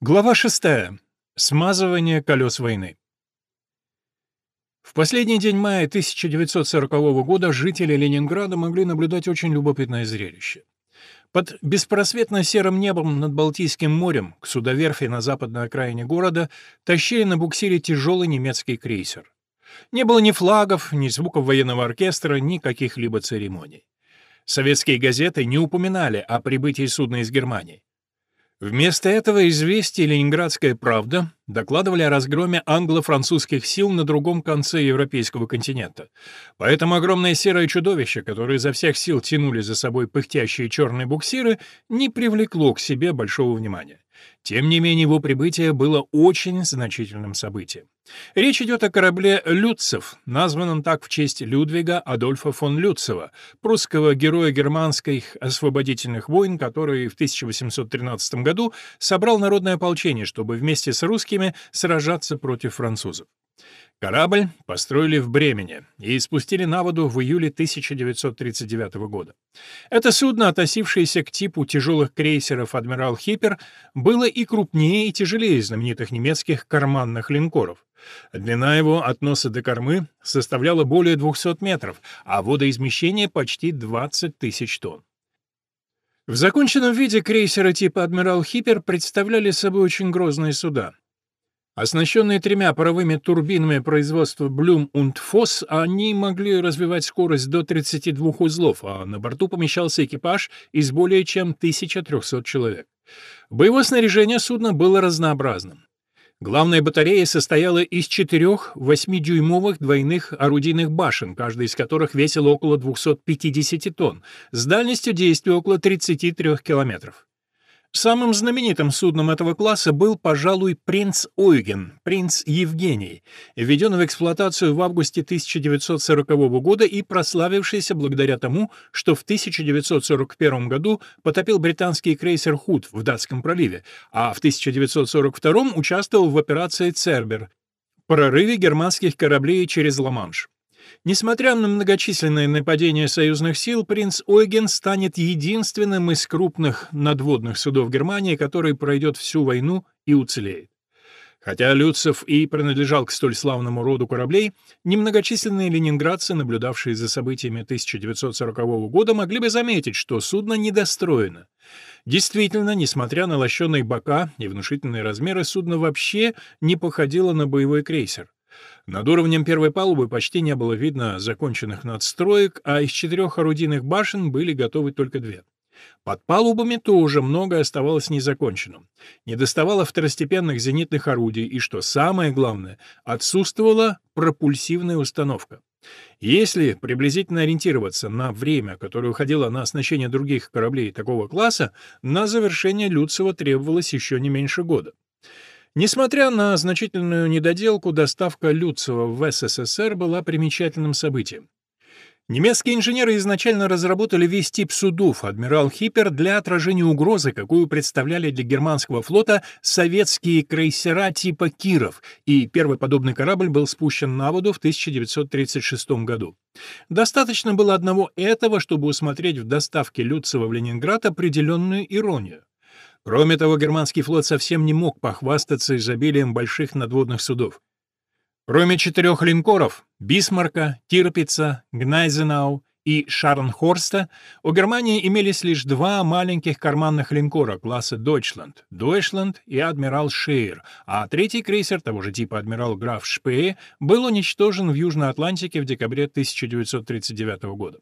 Глава 6. Смазывание колес войны. В последний день мая 1940 года жители Ленинграда могли наблюдать очень любопытное зрелище. Под беспросветно серым небом над Балтийским морем к судоверфи на западной окраине города тащили на буксире тяжелый немецкий крейсер. Не было ни флагов, ни звуков военного оркестра, ни каких-либо церемоний. Советские газеты не упоминали о прибытии судна из Германии. Вместо этого известие «Ленинградская правда» докладывали о разгроме англо-французских сил на другом конце европейского континента. Поэтому огромное серое чудовище, которое изо всех сил тянули за собой пыхтящие черные буксиры, не привлекло к себе большого внимания. Тем не менее, его прибытие было очень значительным событием. Речь идет о корабле «Люцев», названном так в честь Людвига Адольфа фон Люцева, прусского героя германских освободительных войн, который в 1813 году собрал народное ополчение, чтобы вместе с русскими сражаться против французов. Корабль построили в Бремене и спустили на воду в июле 1939 года. Это судно, относившееся к типу тяжелых крейсеров «Адмирал Хиппер», было и крупнее и тяжелее знаменитых немецких карманных линкоров. Длина его от носа до кормы составляла более 200 метров, а водоизмещение почти 20 тысяч тонн. В законченном виде крейсеры типа «Адмирал Хиппер» представляли собой очень грозные суда. Оснащенные тремя паровыми турбинами производства Blum und Voss, они могли развивать скорость до 32 узлов, а на борту помещался экипаж из более чем 1300 человек. Боевое снаряжение судна было разнообразным. Главная батарея состояла из четырех 8-дюймовых двойных орудийных башен, каждая из которых весила около 250 тонн, с дальностью действия около 33 километров. Самым знаменитым судном этого класса был, пожалуй, «Принц Ойген», «Принц Евгений», введенный в эксплуатацию в августе 1940 года и прославившийся благодаря тому, что в 1941 году потопил британский крейсер «Худ» в Датском проливе, а в 1942 участвовал в операции «Цербер» — прорыве германских кораблей через Ла-Манш. Несмотря на многочисленные нападения союзных сил, принц Ойген станет единственным из крупных надводных судов Германии, который пройдет всю войну и уцелеет. Хотя Люцев и принадлежал к столь славному роду кораблей, немногочисленные ленинградцы, наблюдавшие за событиями 1940 года, могли бы заметить, что судно недостроено. Действительно, несмотря на лощеные бока и внушительные размеры, судно вообще не походило на боевой крейсер. Над уровнем первой палубы почти не было видно законченных надстроек, а из четырех орудийных башен были готовы только две. Под палубами тоже многое оставалось незаконченным. Недоставало второстепенных зенитных орудий, и, что самое главное, отсутствовала пропульсивная установка. Если приблизительно ориентироваться на время, которое уходило на оснащение других кораблей такого класса, на завершение Люцева требовалось еще не меньше года. Несмотря на значительную недоделку, доставка Люцева в СССР была примечательным событием. Немецкие инженеры изначально разработали весь тип судов «Адмирал Хиппер» для отражения угрозы, какую представляли для германского флота советские крейсера типа «Киров», и первый подобный корабль был спущен на воду в 1936 году. Достаточно было одного этого, чтобы усмотреть в доставке Люцева в Ленинград определенную иронию. Кроме того, германский флот совсем не мог похвастаться изобилием больших надводных судов. Кроме четырех линкоров — Бисмарка, Тирпица, Гнайзенау и Шарнхорста, у Германии имелись лишь два маленьких карманных линкора класса Deutschland — Deutschland и Адмирал Шейер, а третий крейсер того же типа Адмирал Граф Шпее был уничтожен в Южной Атлантике в декабре 1939 года.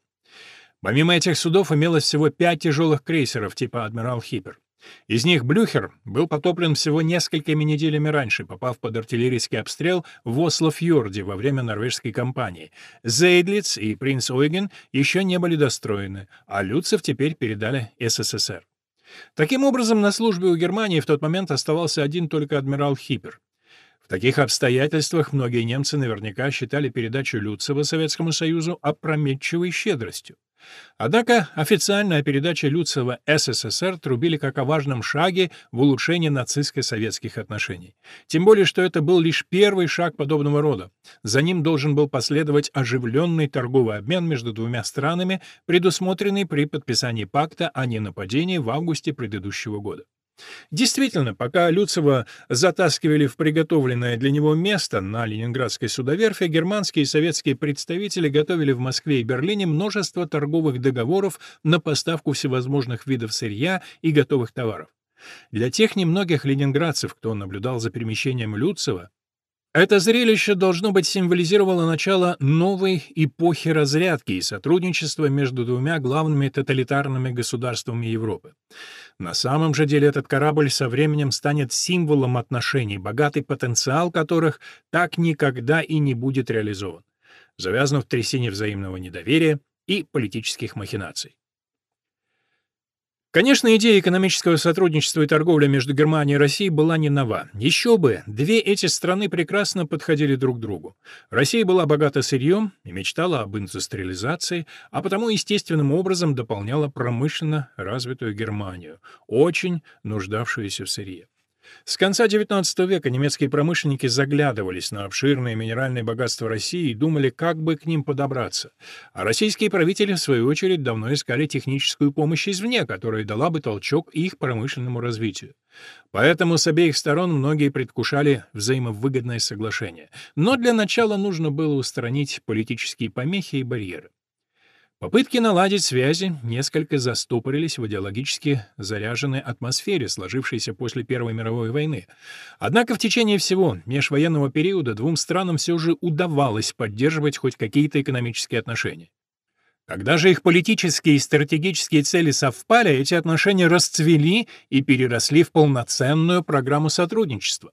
Помимо этих судов имелось всего пять тяжелых крейсеров типа Адмирал Хиппер. Из них Блюхер был потоплен всего несколькими неделями раньше, попав под артиллерийский обстрел в Осло-фьорде во время норвежской кампании. Зейдлиц и принц Ойген еще не были достроены, а Люцев теперь передали СССР. Таким образом, на службе у Германии в тот момент оставался один только адмирал Хиппер. В таких обстоятельствах многие немцы наверняка считали передачу Люцева Советскому Союзу опрометчивой щедростью. Однако официальная передача Люцева СССР трубили как о важном шаге в улучшении нацистско-советских отношений. Тем более, что это был лишь первый шаг подобного рода. За ним должен был последовать оживленный торговый обмен между двумя странами, предусмотренный при подписании пакта о ненападении в августе предыдущего года. Действительно, пока Люцева затаскивали в приготовленное для него место на Ленинградской судоверфи, германские и советские представители готовили в Москве и Берлине множество торговых договоров на поставку всевозможных видов сырья и готовых товаров. Для тех немногих ленинградцев, кто наблюдал за перемещением Люцева, это зрелище, должно быть, символизировало начало новой эпохи разрядки и сотрудничества между двумя главными тоталитарными государствами Европы. На самом же деле этот корабль со временем станет символом отношений, богатый потенциал которых так никогда и не будет реализован, завязнув в трясине взаимного недоверия и политических махинаций. Конечно, идея экономического сотрудничества и торговли между Германией и Россией была не нова. Еще бы, две эти страны прекрасно подходили друг к другу. Россия была богата сырьем и мечтала об индустриализации, а потому естественным образом дополняла промышленно развитую Германию, очень нуждавшуюся в сырье. С конца XIX века немецкие промышленники заглядывались на обширные минеральные богатства России и думали, как бы к ним подобраться. А российские правители, в свою очередь, давно искали техническую помощь извне, которая дала бы толчок их промышленному развитию. Поэтому с обеих сторон многие предвкушали взаимовыгодное соглашение. Но для начала нужно было устранить политические помехи и барьеры. Попытки наладить связи несколько застопорились в идеологически заряженной атмосфере, сложившейся после Первой мировой войны. Однако в течение всего межвоенного периода двум странам все же удавалось поддерживать хоть какие-то экономические отношения. Когда же их политические и стратегические цели совпали, эти отношения расцвели и переросли в полноценную программу сотрудничества.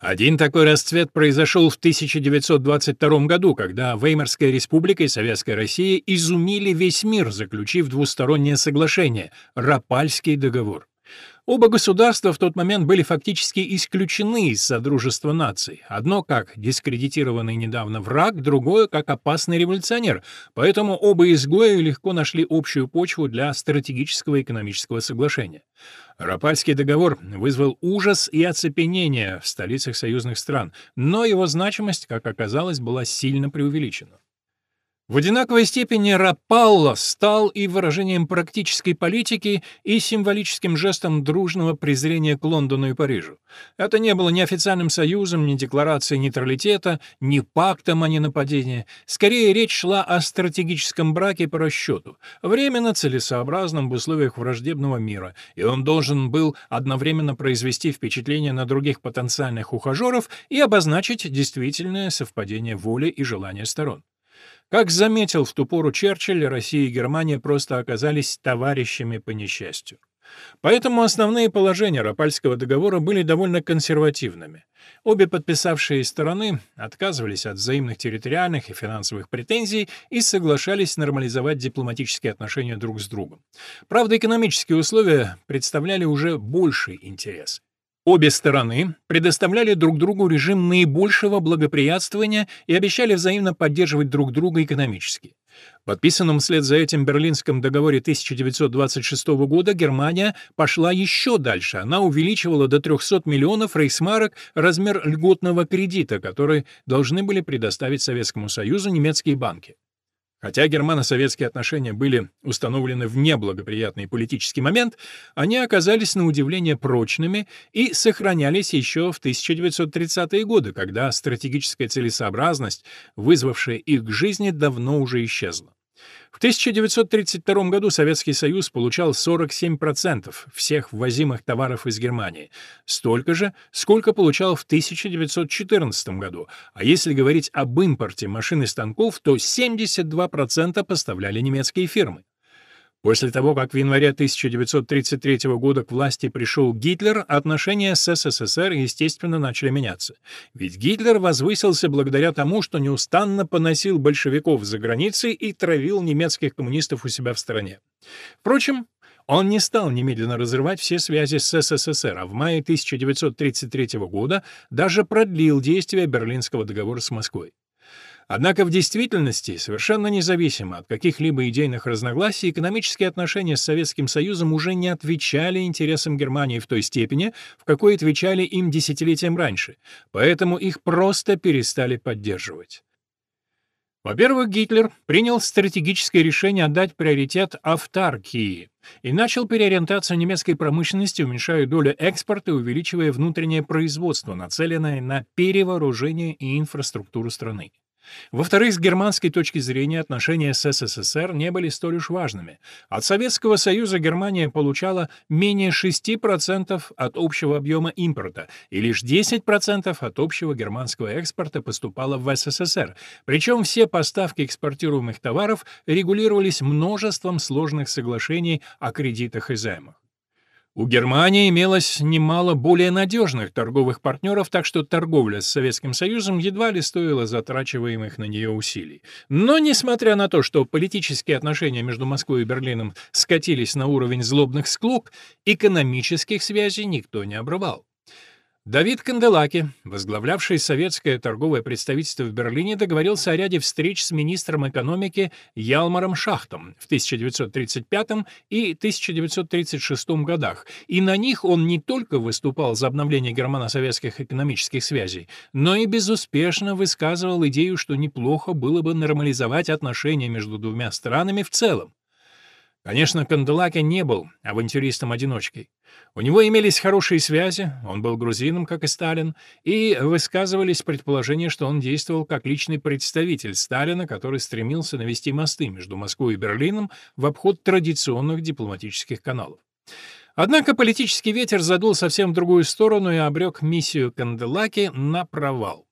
Один такой расцвет произошел в 1922 году, когда Веймарская республика и Советская Россия изумили весь мир, заключив двустороннее соглашение — Рапальский договор. Оба государства в тот момент были фактически исключены из Содружества наций. Одно как дискредитированный недавно враг, другое как опасный революционер, поэтому оба изгоя легко нашли общую почву для стратегического экономического соглашения. Рапальский договор вызвал ужас и оцепенение в столицах союзных стран, но его значимость, как оказалось, была сильно преувеличена. В одинаковой степени Рапалло стал и выражением практической политики, и символическим жестом дружного презрения к Лондону и Парижу. Это не было ни официальным союзом, ни декларацией нейтралитета, ни пактом о ненападении. Скорее, речь шла о стратегическом браке по расчету, временно целесообразном в условиях враждебного мира, и он должен был одновременно произвести впечатление на других потенциальных ухажеров и обозначить действительное совпадение воли и желания сторон. Как заметил в ту пору Черчилль, Россия и Германия просто оказались товарищами по несчастью. Поэтому основные положения Рапальского договора были довольно консервативными. Обе подписавшие стороны отказывались от взаимных территориальных и финансовых претензий и соглашались нормализовать дипломатические отношения друг с другом. Правда, экономические условия представляли уже больший интерес. Обе стороны предоставляли друг другу режим наибольшего благоприятствования и обещали взаимно поддерживать друг друга экономически. В подписанном вслед за этим Берлинском договоре 1926 года Германия пошла еще дальше. Она увеличивала до 300 миллионов рейсмарок размер льготного кредита, который должны были предоставить Советскому Союзу немецкие банки. Хотя германо-советские отношения были установлены в неблагоприятный политический момент, они оказались на удивление прочными и сохранялись еще в 1930-е годы, когда стратегическая целесообразность, вызвавшая их к жизни, давно уже исчезла. В 1932 году Советский Союз получал 47% всех ввозимых товаров из Германии, столько же, сколько получал в 1914 году, а если говорить об импорте машин и станков, то 72% поставляли немецкие фирмы. После того, как в январе 1933 года к власти пришел Гитлер, отношения с СССР, естественно, начали меняться. Ведь Гитлер возвысился благодаря тому, что неустанно поносил большевиков за границей и травил немецких коммунистов у себя в стране. Впрочем, он не стал немедленно разрывать все связи с СССР, а в мае 1933 года даже продлил действие Берлинского договора с Москвой. Однако в действительности, совершенно независимо от каких-либо идейных разногласий, экономические отношения с Советским Союзом уже не отвечали интересам Германии в той степени, в какой отвечали им десятилетиям раньше, поэтому их просто перестали поддерживать. Во-первых, Гитлер принял стратегическое решение отдать приоритет автаркии и начал переориентацию немецкой промышленности, уменьшая долю экспорта и увеличивая внутреннее производство, нацеленное на перевооружение и инфраструктуру страны. Во-вторых, с германской точки зрения отношения с СССР не были столь уж важными. От Советского Союза Германия получала менее 6% от общего объема импорта, и лишь 10% от общего германского экспорта поступало в СССР. Причем все поставки экспортируемых товаров регулировались множеством сложных соглашений о кредитах и займах. У Германии имелось немало более надежных торговых партнеров, так что торговля с Советским Союзом едва ли стоила затрачиваемых на нее усилий. Но, несмотря на то, что политические отношения между Москвой и Берлином скатились на уровень злобных склок, экономических связей никто не обрывал. Давид Канделаки, возглавлявший советское торговое представительство в Берлине, договорился о ряде встреч с министром экономики Ялмаром Шахтом в 1935 и 1936 годах, и на них он не только выступал за обновление германо-советских экономических связей, но и безуспешно высказывал идею, что неплохо было бы нормализовать отношения между двумя странами в целом. Конечно, Канделаки не был авантюристом-одиночкой. У него имелись хорошие связи, он был грузином, как и Сталин, и высказывались предположения, что он действовал как личный представитель Сталина, который стремился навести мосты между Москвой и Берлином в обход традиционных дипломатических каналов. Однако политический ветер задул совсем в другую сторону и обрек миссию Канделаки на провал.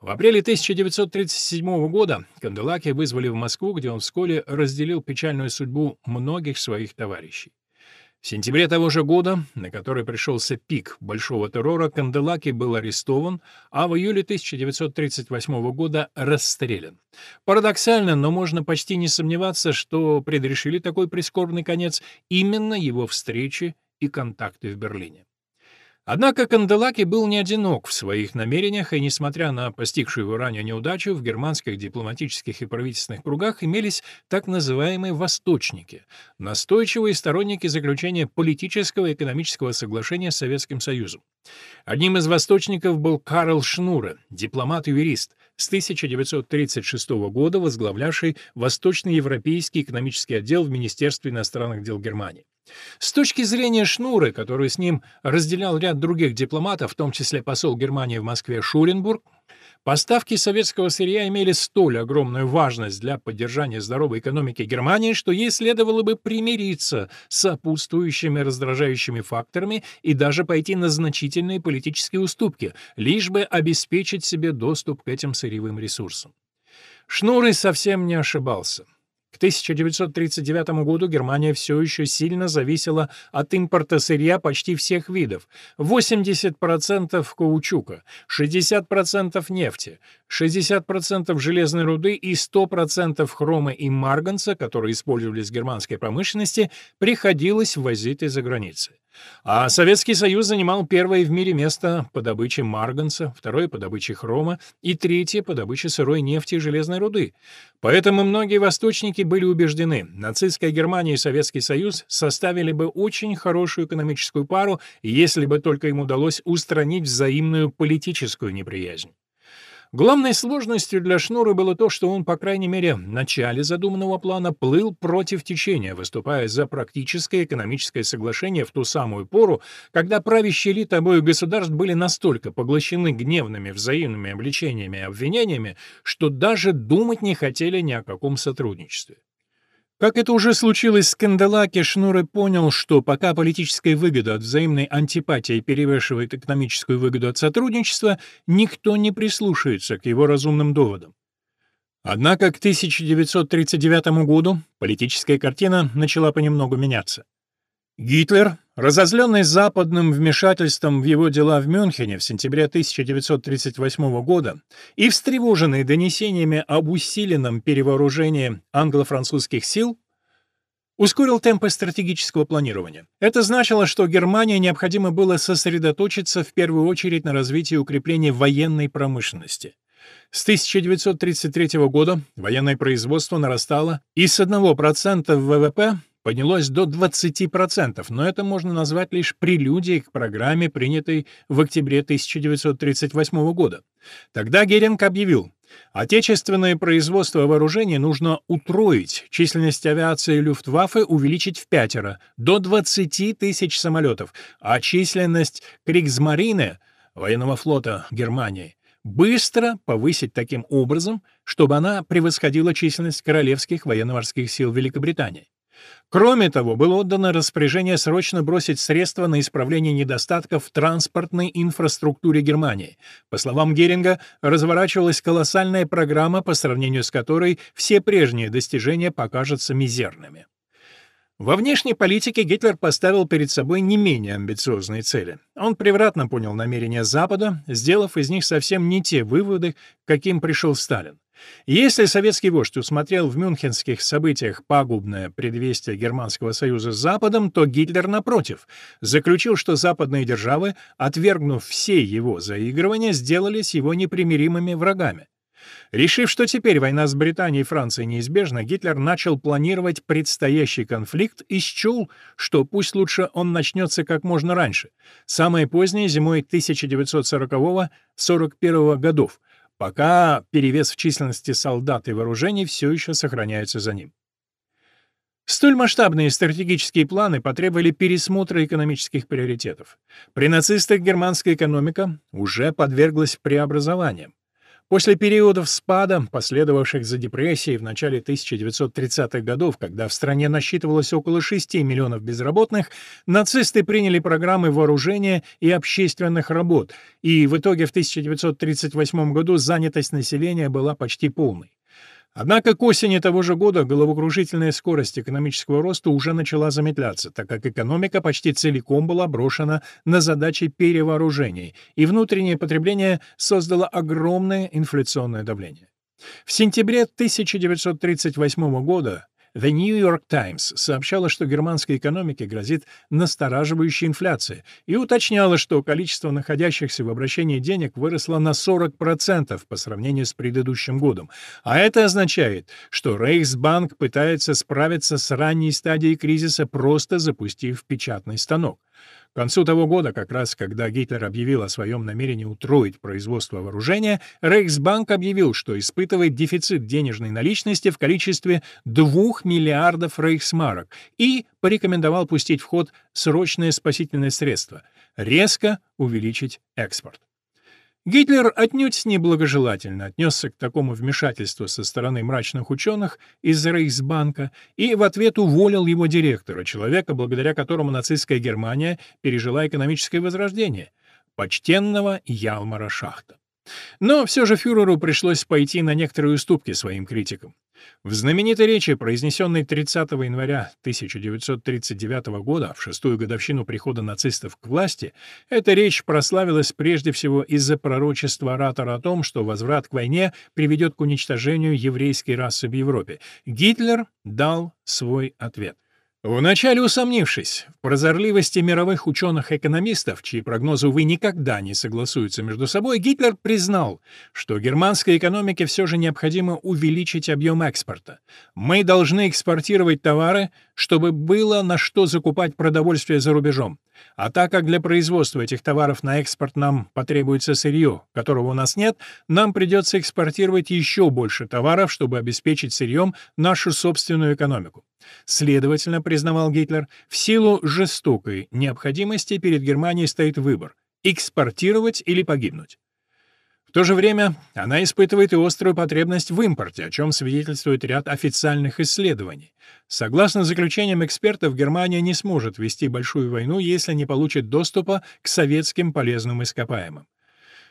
В апреле 1937 года Канделаки вызвали в Москву, где он вскоре разделил печальную судьбу многих своих товарищей. В сентябре того же года, на который пришелся пик большого террора, Канделаки был арестован, а в июле 1938 года расстрелян. Парадоксально, но можно почти не сомневаться, что предрешили такой прискорбный конец именно его встречи и контакты в Берлине. Однако Канделаки был не одинок в своих намерениях, и, несмотря на постигшую его ранее неудачу, в германских дипломатических и правительственных кругах имелись так называемые «восточники» — настойчивые сторонники заключения политического и экономического соглашения с Советским Союзом. Одним из восточников был Карл Шнуре, дипломат и юрист, с 1936 года возглавлявший Восточноевропейский экономический отдел в Министерстве иностранных дел Германии. С точки зрения Шнуры, который с ним разделял ряд других дипломатов, в том числе посол Германии в Москве Шуренбург, Поставки советского сырья имели столь огромную важность для поддержания здоровой экономики Германии, что ей следовало бы примириться с сопутствующими раздражающими факторами и даже пойти на значительные политические уступки, лишь бы обеспечить себе доступ к этим сырьевым ресурсам. Шнуры совсем не ошибался. К 1939 году Германия все еще сильно зависела от импорта сырья почти всех видов. 80% каучука, 60% нефти, 60% железной руды и 100% хрома и марганца, которые использовались в германской промышленности, приходилось ввозить из-за границы. А Советский Союз занимал первое в мире место по добыче марганца, второе по добыче хрома и третье по добыче сырой нефти и железной руды. Поэтому многие восточники были убеждены, нацистская Германия и Советский Союз составили бы очень хорошую экономическую пару, если бы только им удалось устранить взаимную политическую неприязнь. Главной сложностью для Шнура было то, что он, по крайней мере, в начале задуманного плана плыл против течения, выступая за практическое экономическое соглашение в ту самую пору, когда правящие элиты обоих государств были настолько поглощены гневными взаимными обличениями и обвинениями, что даже думать не хотели ни о каком сотрудничестве. Как это уже случилось с Канделаки, Шнуры понял, что пока политическая выгода от взаимной антипатии перевешивает экономическую выгоду от сотрудничества, никто не прислушается к его разумным доводам. Однако к 1939 году политическая картина начала понемногу меняться. Гитлер, разозленный западным вмешательством в его дела в Мюнхене в сентябре 1938 года и встревоженный донесениями об усиленном перевооружении англо-французских сил, ускорил темпы стратегического планирования. Это значило, что Германии необходимо было сосредоточиться в первую очередь на развитии и укреплении военной промышленности. С 1933 года военное производство нарастало и с 1% ВВП поднялось до 20%, но это можно назвать лишь прелюдией к программе, принятой в октябре 1938 года. Тогда Геринг объявил, Отечественное производство вооружений нужно утроить, численность авиации Люфтваффе увеличить в пятеро, до 20 тысяч самолетов, а численность Кригсмарine, военного флота Германии, быстро повысить таким образом, чтобы она превосходила численность королевских военно-морских сил Великобритании. Кроме того, было отдано распоряжение срочно бросить средства на исправление недостатков в транспортной инфраструктуре Германии. По словам Геринга, разворачивалась колоссальная программа, по сравнению с которой все прежние достижения покажутся мизерными. Во внешней политике Гитлер поставил перед собой не менее амбициозные цели. Он превратно понял намерения Запада, сделав из них совсем не те выводы, каким пришел Сталин. Если советский вождь усмотрел в мюнхенских событиях пагубное предвестие Германского союза с Западом, то Гитлер, напротив, заключил, что западные державы, отвергнув все его заигрывания, сделались его непримиримыми врагами. Решив, что теперь война с Британией и Францией неизбежна, Гитлер начал планировать предстоящий конфликт и счел, что пусть лучше он начнется как можно раньше, самое позднее зимой 1940-41 годов, пока перевес в численности солдат и вооружений все еще сохраняется за ним. Столь масштабные стратегические планы потребовали пересмотра экономических приоритетов. При нацистах германская экономика уже подверглась преобразованиям. После периодов спада, последовавших за депрессией в начале 1930-х годов, когда в стране насчитывалось около 6 миллионов безработных, нацисты приняли программы вооружения и общественных работ, и в итоге в 1938 году занятость населения была почти полной. Однако к осени того же года головокружительная скорость экономического роста уже начала замедляться, так как экономика почти целиком была брошена на задачи перевооружений, и внутреннее потребление создало огромное инфляционное давление. В сентябре 1938 года The New York Times сообщала, что германской экономике грозит настораживающая инфляция, и уточняла, что количество находящихся в обращении денег выросло на 40% по сравнению с предыдущим годом. А это означает, что Рейхсбанк пытается справиться с ранней стадией кризиса, просто запустив печатный станок. К концу того года, как раз когда Гитлер объявил о своем намерении утроить производство вооружения, Рейхсбанк объявил, что испытывает дефицит денежной наличности в количестве 2 миллиардов рейхсмарок и порекомендовал пустить в ход срочное спасительное средство — резко увеличить экспорт. Гитлер отнюдь неблагожелательно отнесся к такому вмешательству со стороны мрачных ученых из Рейхсбанка и в ответ уволил его директора, человека, благодаря которому нацистская Германия пережила экономическое возрождение, почтенного Ялмара Шахта. Но все же фюреру пришлось пойти на некоторые уступки своим критикам. В знаменитой речи, произнесенной 30 января 1939 года, в шестую годовщину прихода нацистов к власти, эта речь прославилась прежде всего из-за пророчества оратора о том, что возврат к войне приведет к уничтожению еврейской расы в Европе. Гитлер дал свой ответ — Вначале усомнившись в прозорливости мировых ученых-экономистов, чьи прогнозы, увы, никогда не согласуются между собой, Гитлер признал, что германской экономике все же необходимо увеличить объем экспорта. Мы должны экспортировать товары, чтобы было на что закупать продовольствие за рубежом. А так как для производства этих товаров на экспорт нам потребуется сырье, которого у нас нет, нам придется экспортировать еще больше товаров, чтобы обеспечить сырьем нашу собственную экономику. Следовательно, признавал Гитлер, в силу жестокой необходимости перед Германией стоит выбор — экспортировать или погибнуть. В то же время она испытывает и острую потребность в импорте, о чем свидетельствует ряд официальных исследований. Согласно заключениям экспертов, Германия не сможет вести большую войну, если не получит доступа к советским полезным ископаемым.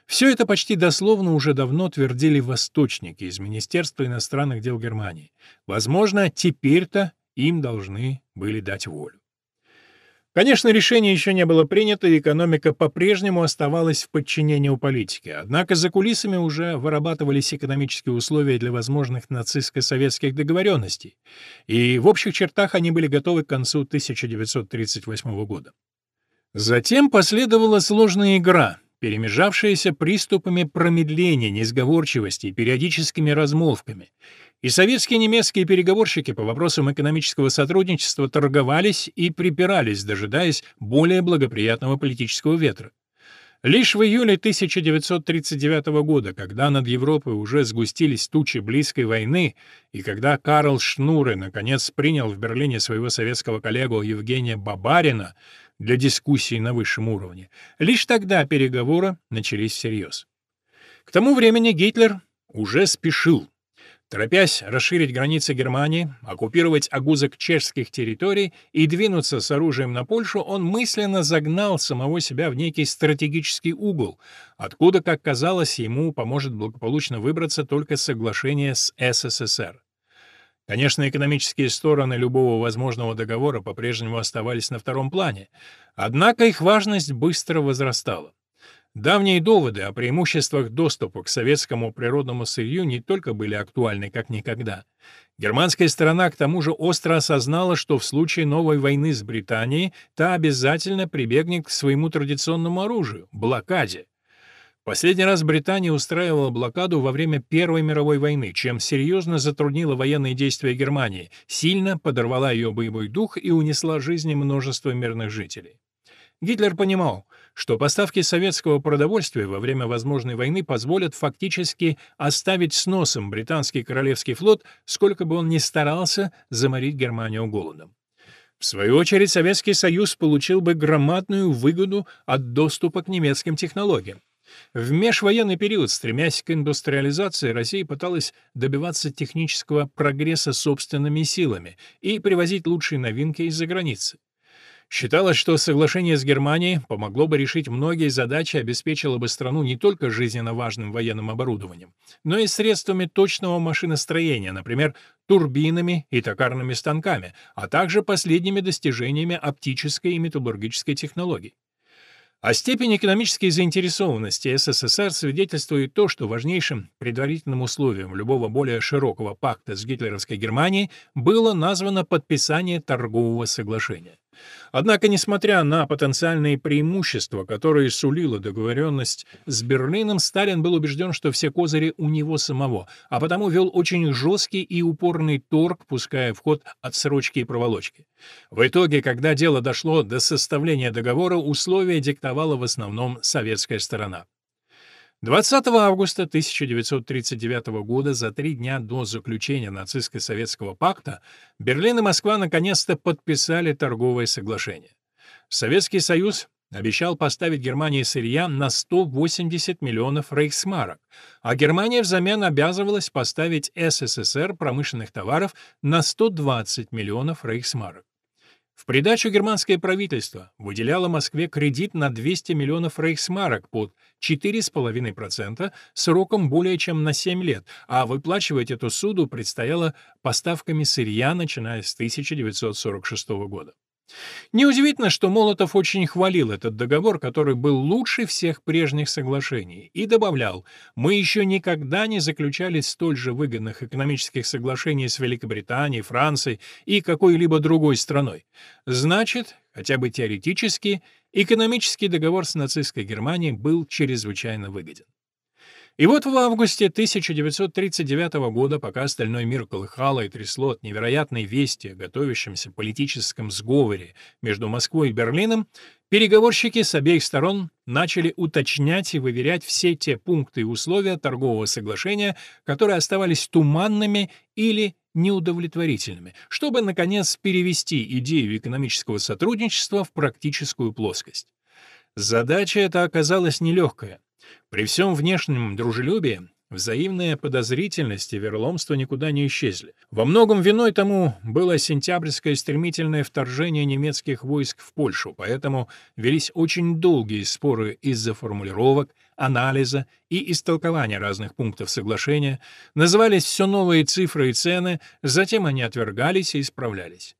Все это почти дословно уже давно твердили восточники из Министерства иностранных дел Германии. Возможно, теперь-то им должны были дать волю. Конечно, решение еще не было принято, и экономика по-прежнему оставалась в подчинении у политики. Однако за кулисами уже вырабатывались экономические условия для возможных нацистско-советских договоренностей, и в общих чертах они были готовы к концу 1938 года. Затем последовала сложная игра, перемежавшаяся приступами промедления, несговорчивости и периодическими размолвками — и советские и немецкие переговорщики по вопросам экономического сотрудничества торговались и припирались, дожидаясь более благоприятного политического ветра. Лишь в июле 1939 года, когда над Европой уже сгустились тучи близкой войны, и когда Карл Шнуре наконец принял в Берлине своего советского коллегу Евгения Бабарина для дискуссий на высшем уровне, лишь тогда переговоры начались всерьез. К тому времени Гитлер уже спешил Торопясь расширить границы Германии, оккупировать огузок чешских территорий и двинуться с оружием на Польшу, он мысленно загнал самого себя в некий стратегический угол, откуда, как казалось, ему поможет благополучно выбраться только соглашение с СССР. Конечно, экономические стороны любого возможного договора по-прежнему оставались на втором плане, однако их важность быстро возрастала. Давние доводы о преимуществах доступа к советскому природному сырью не только были актуальны как никогда. Германская сторона к тому же остро осознала, что в случае новой войны с Британией та обязательно прибегнет к своему традиционному оружию — блокаде. Последний раз Британия устраивала блокаду во время Первой мировой войны, чем серьезно затруднила военные действия Германии, сильно подорвала ее боевой дух и унесла жизни множества мирных жителей. Гитлер понимал, что поставки советского продовольствия во время возможной войны позволят фактически оставить с носом британский королевский флот, сколько бы он ни старался заморить Германию голодом. В свою очередь, Советский Союз получил бы громадную выгоду от доступа к немецким технологиям. В межвоенный период, стремясь к индустриализации, Россия пыталась добиваться технического прогресса собственными силами и привозить лучшие новинки из-за границы. Считалось, что соглашение с Германией помогло бы решить многие задачи и обеспечило бы страну не только жизненно важным военным оборудованием, но и средствами точного машиностроения, например, турбинами и токарными станками, а также последними достижениями оптической и металлургической технологий. О степени экономической заинтересованности СССР свидетельствует то, что важнейшим предварительным условием любого более широкого пакта с гитлеровской Германией было названо подписание торгового соглашения. Однако, несмотря на потенциальные преимущества, которые сулила договоренность с Берлином, Сталин был убежден, что все козыри у него самого, а потому вел очень жесткий и упорный торг, пуская в ход отсрочки и проволочки. В итоге, когда дело дошло до составления договора, условия диктовала в основном советская сторона. 20 августа 1939 года, за три дня до заключения нацистско-советского пакта, Берлин и Москва наконец-то подписали торговое соглашение. Советский Союз обещал поставить Германии сырья на 180 миллионов рейхсмарок, а Германия взамен обязывалась поставить СССР промышленных товаров на 120 миллионов рейхсмарок. В придачу германское правительство выделяло Москве кредит на 200 миллионов рейхсмарок под 4,5% сроком более чем на 7 лет, а выплачивать эту суду предстояло поставками сырья, начиная с 1946 года. Неудивительно, что Молотов очень хвалил этот договор, который был лучше всех прежних соглашений, и добавлял, «Мы еще никогда не заключали столь же выгодных экономических соглашений с Великобританией, Францией и какой-либо другой страной. Значит, хотя бы теоретически, экономический договор с нацистской Германией был чрезвычайно выгоден». И вот в августе 1939 года, пока остальной мир колыхало и трясло от невероятной вести о готовящемся политическом сговоре между Москвой и Берлином, переговорщики с обеих сторон начали уточнять и выверять все те пункты и условия торгового соглашения, которые оставались туманными или неудовлетворительными, чтобы, наконец, перевести идею экономического сотрудничества в практическую плоскость. Задача эта оказалась нелегкая. При всем внешнем дружелюбии Взаимная подозрительность и верломство никуда не исчезли. Во многом виной тому было сентябрьское стремительное вторжение немецких войск в Польшу, поэтому велись очень долгие споры из-за формулировок, анализа и истолкования разных пунктов соглашения, назывались все новые цифры и цены, затем они отвергались и исправлялись.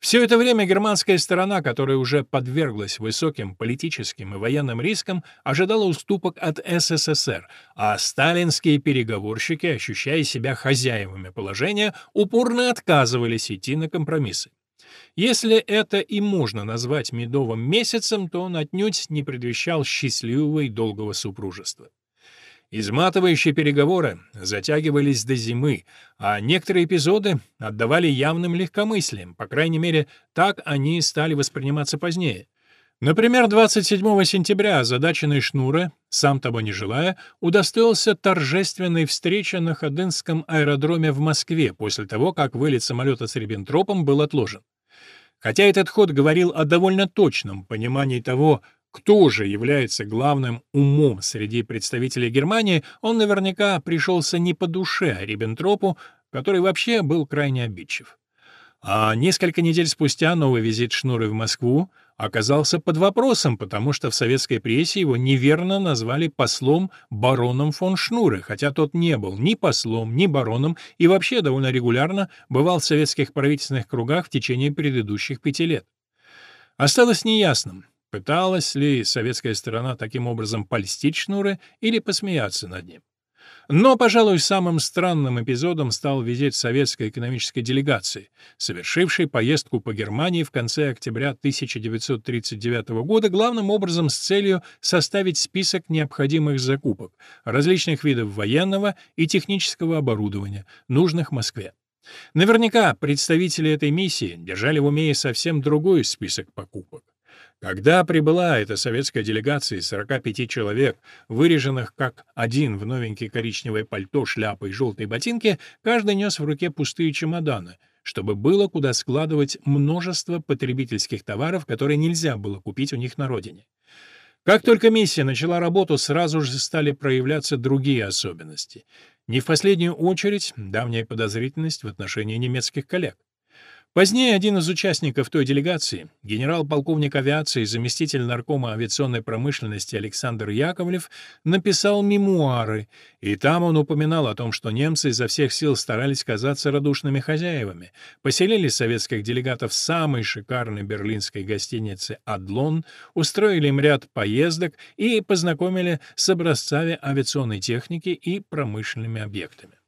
Все это время германская сторона, которая уже подверглась высоким политическим и военным рискам, ожидала уступок от СССР, а сталинские переговорщики, ощущая себя хозяевами положения, упорно отказывались идти на компромиссы. Если это и можно назвать медовым месяцем, то он отнюдь не предвещал счастливого и долгого супружества. Изматывающие переговоры затягивались до зимы, а некоторые эпизоды отдавали явным легкомыслием, по крайней мере, так они стали восприниматься позднее. Например, 27 сентября озадаченный Шнуре, сам того не желая, удостоился торжественной встречи на Ходынском аэродроме в Москве после того, как вылет самолета с Риббентропом был отложен. Хотя этот ход говорил о довольно точном понимании того, кто же является главным умом среди представителей Германии, он наверняка пришелся не по душе Риббентропу, который вообще был крайне обидчив. А несколько недель спустя новый визит Шнуры в Москву оказался под вопросом, потому что в советской прессе его неверно назвали послом бароном фон Шнуре, хотя тот не был ни послом, ни бароном и вообще довольно регулярно бывал в советских правительственных кругах в течение предыдущих пяти лет. Осталось неясным, пыталась ли советская сторона таким образом польстить Шнуре или посмеяться над ним. Но, пожалуй, самым странным эпизодом стал визит советской экономической делегации, совершившей поездку по Германии в конце октября 1939 года главным образом с целью составить список необходимых закупок, различных видов военного и технического оборудования, нужных Москве. Наверняка представители этой миссии держали в уме совсем другой список покупок. Когда прибыла эта советская делегация из 45 человек, выреженных как один в новенькие коричневое пальто, шляпы и желтые ботинки, каждый нес в руке пустые чемоданы, чтобы было куда складывать множество потребительских товаров, которые нельзя было купить у них на родине. Как только миссия начала работу, сразу же стали проявляться другие особенности. Не в последнюю очередь давняя подозрительность в отношении немецких коллег. Позднее один из участников той делегации, генерал-полковник авиации, заместитель наркома авиационной промышленности Александр Яковлев, написал мемуары, и там он упоминал о том, что немцы изо всех сил старались казаться радушными хозяевами, поселили советских делегатов в самой шикарной берлинской гостинице «Адлон», устроили им ряд поездок и познакомили с образцами авиационной техники и промышленными объектами.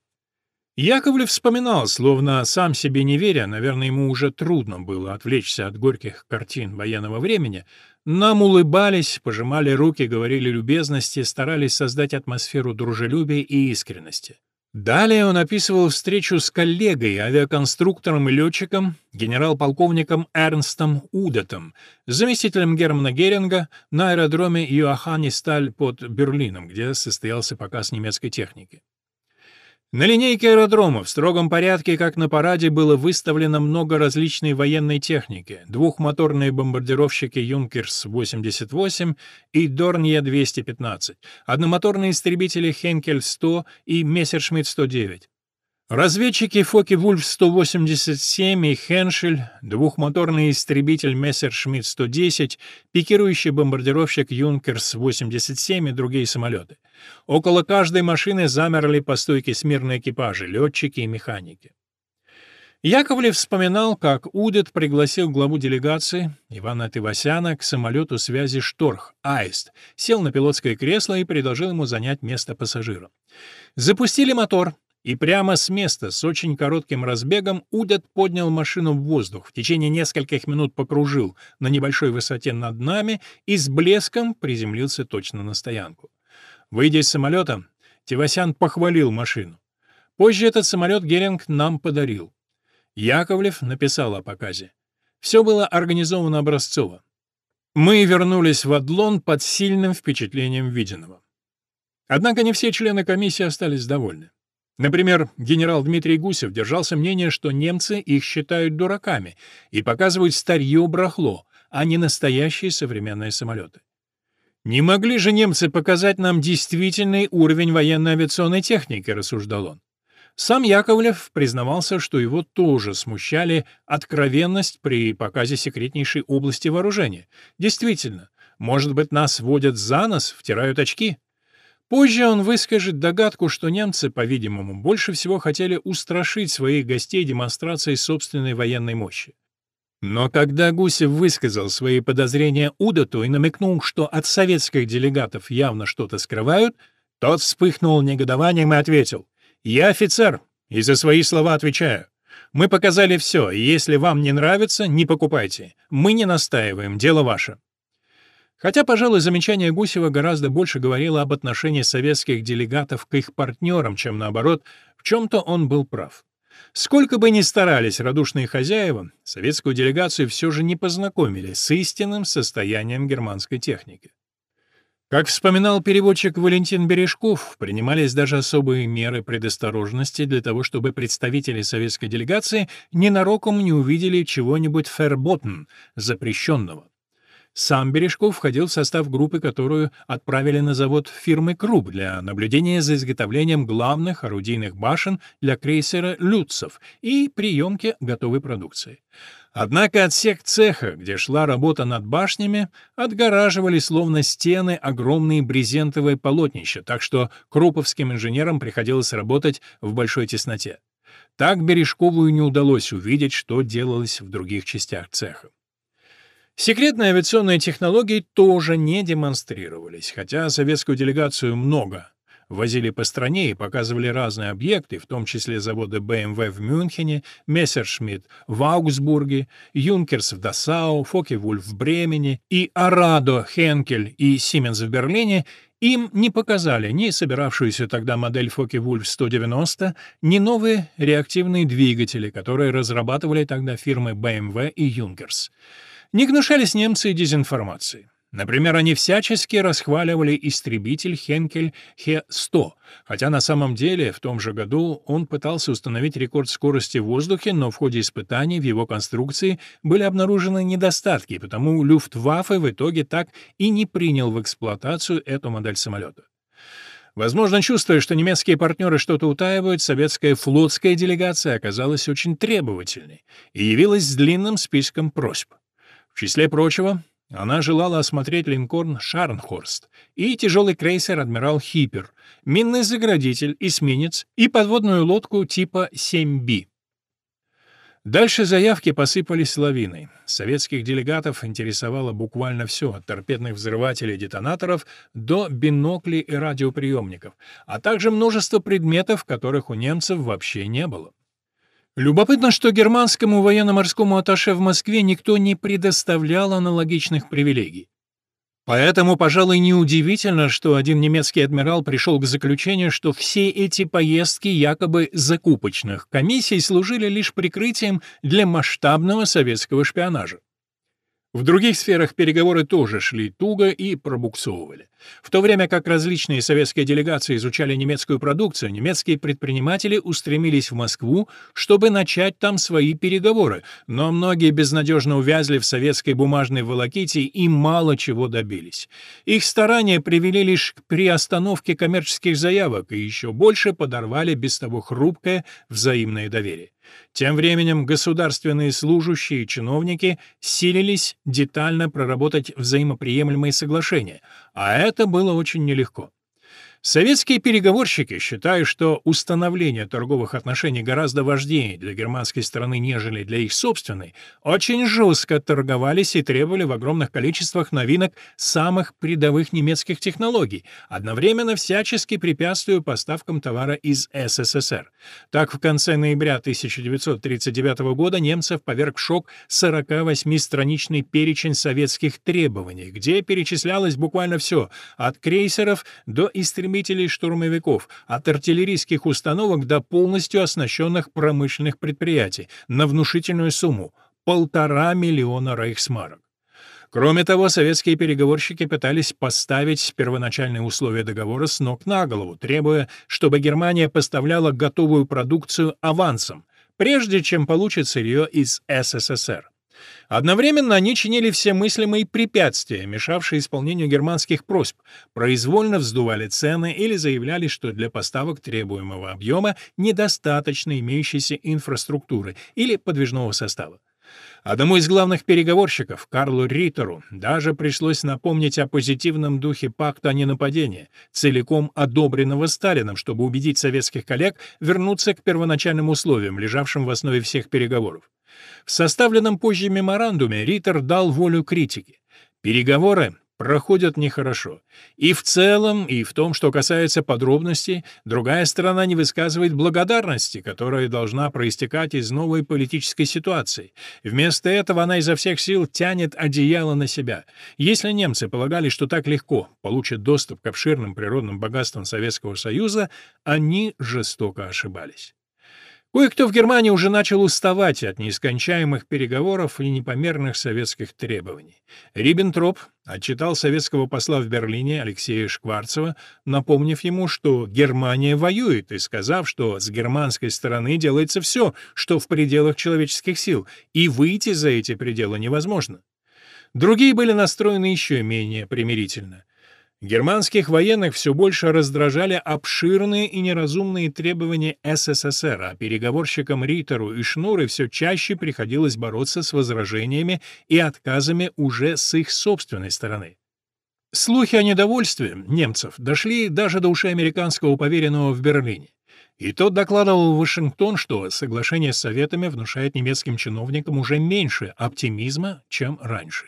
Яковлев вспоминал, словно сам себе не веря, наверное, ему уже трудно было отвлечься от горьких картин военного времени, нам улыбались, пожимали руки, говорили любезности, старались создать атмосферу дружелюбия и искренности. Далее он описывал встречу с коллегой, авиаконструктором и летчиком, генерал-полковником Эрнстом Удатом, заместителем Германа Геринга на аэродроме Йоаханнисталь под Берлином, где состоялся показ немецкой техники. На линейке аэродрома в строгом порядке, как на параде, было выставлено много различной военной техники. Двухмоторные бомбардировщики «Юнкерс-88» и «Дорнье-215», одномоторные истребители «Хенкель-100» и «Мессершмитт-109». Разведчики Фоки-Вульф-187 и Хеншель, двухмоторный истребитель Мессершмитт-110, пикирующий бомбардировщик Юнкерс-87 и другие самолеты. Около каждой машины замерли по стойке смирно экипажи, летчики и механики. Яковлев вспоминал, как Удет пригласил главу делегации Ивана Тывасяна к самолету связи «Шторх» «Аист», сел на пилотское кресло и предложил ему занять место пассажира. Запустили мотор, и прямо с места, с очень коротким разбегом, Удет поднял машину в воздух, в течение нескольких минут покружил на небольшой высоте над нами и с блеском приземлился точно на стоянку. Выйдя из самолета, Тевасян похвалил машину. Позже этот самолет Геринг нам подарил. Яковлев написал о показе. Все было организовано образцово. Мы вернулись в Адлон под сильным впечатлением виденного. Однако не все члены комиссии остались довольны. Например, генерал Дмитрий Гусев держался мнения, что немцы их считают дураками и показывают старье-брахло, а не настоящие современные самолеты. «Не могли же немцы показать нам действительный уровень военно-авиационной техники», — рассуждал он. Сам Яковлев признавался, что его тоже смущали откровенность при показе секретнейшей области вооружения. Действительно, может быть, нас водят за нос, втирают очки. Позже он выскажет догадку, что немцы, по-видимому, больше всего хотели устрашить своих гостей демонстрацией собственной военной мощи. Но когда Гусев высказал свои подозрения Удату и намекнул, что от советских делегатов явно что-то скрывают, тот вспыхнул негодованием и ответил, «Я офицер, и за свои слова отвечаю. Мы показали все, и если вам не нравится, не покупайте. Мы не настаиваем, дело ваше». Хотя, пожалуй, замечание Гусева гораздо больше говорило об отношении советских делегатов к их партнерам, чем наоборот, в чем-то он был прав. Сколько бы ни старались радушные хозяева, советскую делегацию все же не познакомили с истинным состоянием германской техники. Как вспоминал переводчик Валентин Бережков, принимались даже особые меры предосторожности для того, чтобы представители советской делегации ненароком не увидели чего-нибудь «ферботен» — запрещенного. Сам Бережков входил в состав группы, которую отправили на завод фирмы Круп для наблюдения за изготовлением главных орудийных башен для крейсера «Люцев» и приемки готовой продукции. Однако отсек цеха, где шла работа над башнями, отгораживали словно стены огромные брезентовые полотнища, так что круповским инженерам приходилось работать в большой тесноте. Так Бережкову не удалось увидеть, что делалось в других частях цеха. Секретные авиационные технологии тоже не демонстрировались, хотя советскую делегацию много возили по стране и показывали разные объекты, в том числе заводы BMW в Мюнхене, Мессершмитт в Аугсбурге, Юнкерс в Дасау, Фоке-Вульф в Бремени и Арадо, Хенкель и Сименс в Берлине, им не показали ни собиравшуюся тогда модель Фоке-Вульф 190, ни новые реактивные двигатели, которые разрабатывали тогда фирмы BMW и Юнкерс. Не гнушались немцы дезинформацией. Например, они всячески расхваливали истребитель Хенкель Хе-100, хотя на самом деле в том же году он пытался установить рекорд скорости в воздухе, но в ходе испытаний в его конструкции были обнаружены недостатки, потому Люфтваффе в итоге так и не принял в эксплуатацию эту модель самолета. Возможно, чувствуя, что немецкие партнеры что-то утаивают, советская флотская делегация оказалась очень требовательной и явилась с длинным списком просьб. В числе прочего, она желала осмотреть линкорн «Шарнхорст» и тяжелый крейсер «Адмирал Хиппер», минный заградитель, эсминец и подводную лодку типа 7B. Дальше заявки посыпались лавиной. Советских делегатов интересовало буквально все, от торпедных взрывателей и детонаторов до биноклей и радиоприемников, а также множество предметов, которых у немцев вообще не было. Любопытно, что германскому военно-морскому атташе в Москве никто не предоставлял аналогичных привилегий. Поэтому, пожалуй, неудивительно, что один немецкий адмирал пришел к заключению, что все эти поездки якобы закупочных комиссий служили лишь прикрытием для масштабного советского шпионажа. В других сферах переговоры тоже шли туго и пробуксовывали. В то время как различные советские делегации изучали немецкую продукцию, немецкие предприниматели устремились в Москву, чтобы начать там свои переговоры, но многие безнадежно увязли в советской бумажной волоките и мало чего добились. Их старания привели лишь к приостановке коммерческих заявок и еще больше подорвали без того хрупкое взаимное доверие. Тем временем государственные служащие и чиновники силились детально проработать взаимоприемлемые соглашения, а это было очень нелегко. Советские переговорщики считают, что установление торговых отношений гораздо важнее для германской стороны, нежели для их собственной, очень жестко торговались и требовали в огромных количествах новинок самых передовых немецких технологий, одновременно всячески препятствуя поставкам товара из СССР. Так, в конце ноября 1939 года немцев поверг в шок 48-страничный перечень советских требований, где перечислялось буквально все, от крейсеров до истребителей истребителей-штурмовиков, от артиллерийских установок до полностью оснащенных промышленных предприятий на внушительную сумму — полтора миллиона рейхсмарок. Кроме того, советские переговорщики пытались поставить первоначальные условия договора с ног на голову, требуя, чтобы Германия поставляла готовую продукцию авансом, прежде чем получит сырье из СССР. Одновременно они чинили все мыслимые препятствия, мешавшие исполнению германских просьб, произвольно вздували цены или заявляли, что для поставок требуемого объема недостаточно имеющейся инфраструктуры или подвижного состава. Одному из главных переговорщиков, Карлу Риттеру, даже пришлось напомнить о позитивном духе пакта о ненападении, целиком одобренного Сталином, чтобы убедить советских коллег вернуться к первоначальным условиям, лежавшим в основе всех переговоров. В составленном позже меморандуме Риттер дал волю критике. Переговоры проходят нехорошо. И в целом, и в том, что касается подробностей, другая сторона не высказывает благодарности, которая должна проистекать из новой политической ситуации. Вместо этого она изо всех сил тянет одеяло на себя. Если немцы полагали, что так легко получат доступ к обширным природным богатствам Советского Союза, они жестоко ошибались. Кое-кто в Германии уже начал уставать от нескончаемых переговоров и непомерных советских требований. Риббентроп отчитал советского посла в Берлине Алексея Шкварцева, напомнив ему, что Германия воюет, и сказав, что с германской стороны делается все, что в пределах человеческих сил, и выйти за эти пределы невозможно. Другие были настроены еще менее примирительно. Германских военных все больше раздражали обширные и неразумные требования СССР, а переговорщикам Риттеру и Шнуры все чаще приходилось бороться с возражениями и отказами уже с их собственной стороны. Слухи о недовольстве немцев дошли даже до ушей американского поверенного в Берлине. И тот докладывал в Вашингтон, что соглашение с Советами внушает немецким чиновникам уже меньше оптимизма, чем раньше.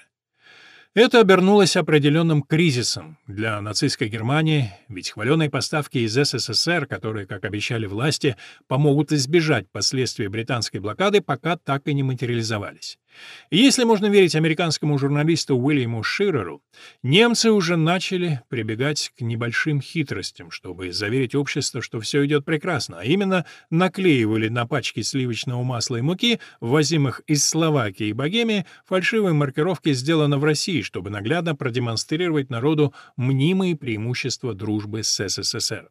Это обернулось определенным кризисом для нацистской Германии, ведь хваленые поставки из СССР, которые, как обещали власти, помогут избежать последствий британской блокады, пока так и не материализовались. Если можно верить американскому журналисту Уильяму Ширеру, немцы уже начали прибегать к небольшим хитростям, чтобы заверить общество, что все идет прекрасно, а именно наклеивали на пачки сливочного масла и муки, ввозимых из Словакии и Богемии, фальшивые маркировки «Сделано в России», чтобы наглядно продемонстрировать народу мнимые преимущества дружбы с СССР.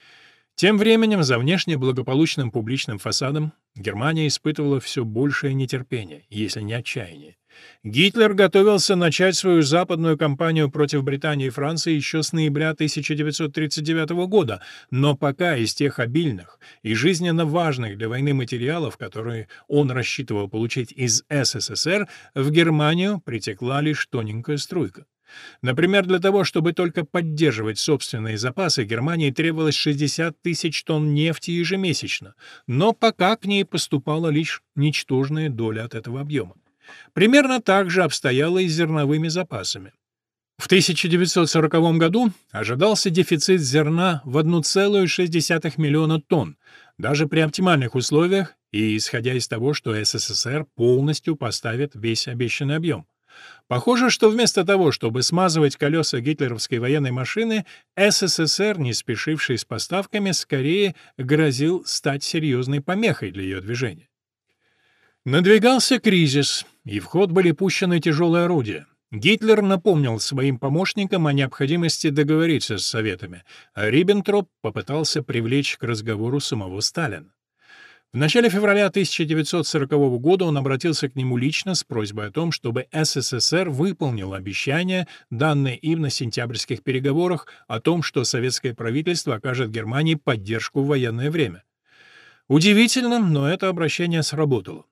Тем временем за внешне благополучным публичным фасадом Германия испытывала все большее нетерпение, если не отчаяние. Гитлер готовился начать свою западную кампанию против Британии и Франции еще с ноября 1939 года, но пока из тех обильных и жизненно важных для войны материалов, которые он рассчитывал получить из СССР, в Германию притекла лишь тоненькая струйка. Например, для того, чтобы только поддерживать собственные запасы, Германии требовалось 60 тысяч тонн нефти ежемесячно, но пока к ней поступала лишь ничтожная доля от этого объема. Примерно так же обстояло и с зерновыми запасами. В 1940 году ожидался дефицит зерна в 1,6 миллиона тонн, даже при оптимальных условиях и исходя из того, что СССР полностью поставит весь обещанный объем. Похоже, что вместо того, чтобы смазывать колеса гитлеровской военной машины, СССР, не спешивший с поставками, скорее грозил стать серьезной помехой для ее движения. Надвигался кризис, и в ход были пущены тяжелые орудия. Гитлер напомнил своим помощникам о необходимости договориться с Советами, а Риббентроп попытался привлечь к разговору самого Сталина. В начале февраля 1940 года он обратился к нему лично с просьбой о том, чтобы СССР выполнил обещание, данное им на сентябрьских переговорах, о том, что советское правительство окажет Германии поддержку в военное время. Удивительно, но это обращение сработало.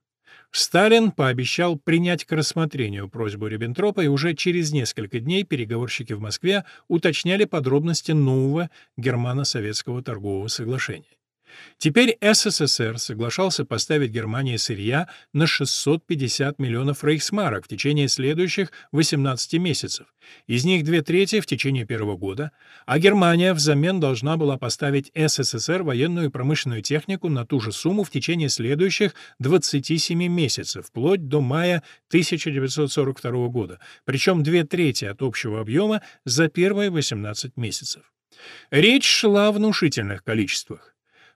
Сталин пообещал принять к рассмотрению просьбу Риббентропа, и уже через несколько дней переговорщики в Москве уточняли подробности нового германо-советского торгового соглашения. Теперь СССР соглашался поставить Германии сырья на 650 миллионов рейхсмарок в течение следующих 18 месяцев, из них две трети в течение первого года, а Германия взамен должна была поставить СССР военную и промышленную технику на ту же сумму в течение следующих 27 месяцев, вплоть до мая 1942 года, причем две трети от общего объема за первые 18 месяцев. Речь шла о внушительных количествах.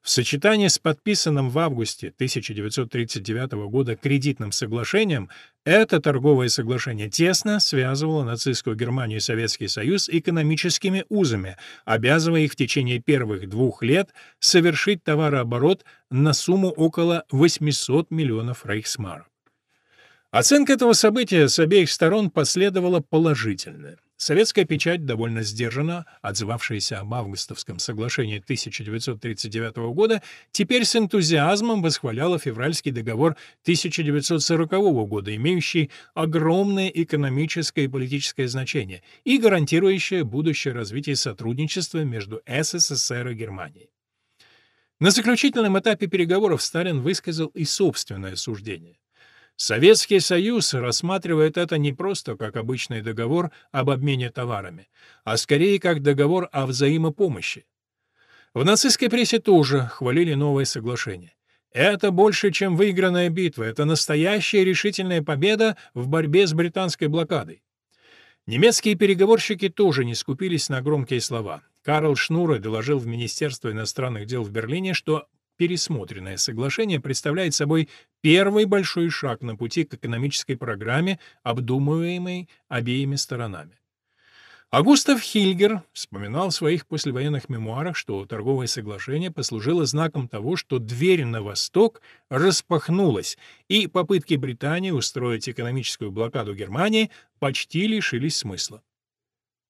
В сочетании с подписанным в августе 1939 года кредитным соглашением это торговое соглашение тесно связывало нацистскую Германию и Советский Союз экономическими узами, обязывая их в течение первых двух лет совершить товарооборот на сумму около 800 миллионов рейхсмарок. Оценка этого события с обеих сторон последовала положительная. Советская печать, довольно сдержанно отзывавшаяся об августовском соглашении 1939 года, теперь с энтузиазмом восхваляла февральский договор 1940 года, имеющий огромное экономическое и политическое значение и гарантирующее будущее развитие сотрудничества между СССР и Германией. На заключительном этапе переговоров Сталин высказал и собственное суждение. Советский Союз рассматривает это не просто как обычный договор об обмене товарами, а скорее как договор о взаимопомощи. В нацистской прессе тоже хвалили новое соглашение. Это больше, чем выигранная битва, это настоящая решительная победа в борьбе с британской блокадой. Немецкие переговорщики тоже не скупились на громкие слова. Карл Шнуре доложил в Министерство иностранных дел в Берлине, что пересмотренное соглашение представляет собой первый большой шаг на пути к экономической программе, обдумываемой обеими сторонами. А Густав Хильгер вспоминал в своих послевоенных мемуарах, что торговое соглашение послужило знаком того, что дверь на восток распахнулась, и попытки Британии устроить экономическую блокаду Германии почти лишились смысла.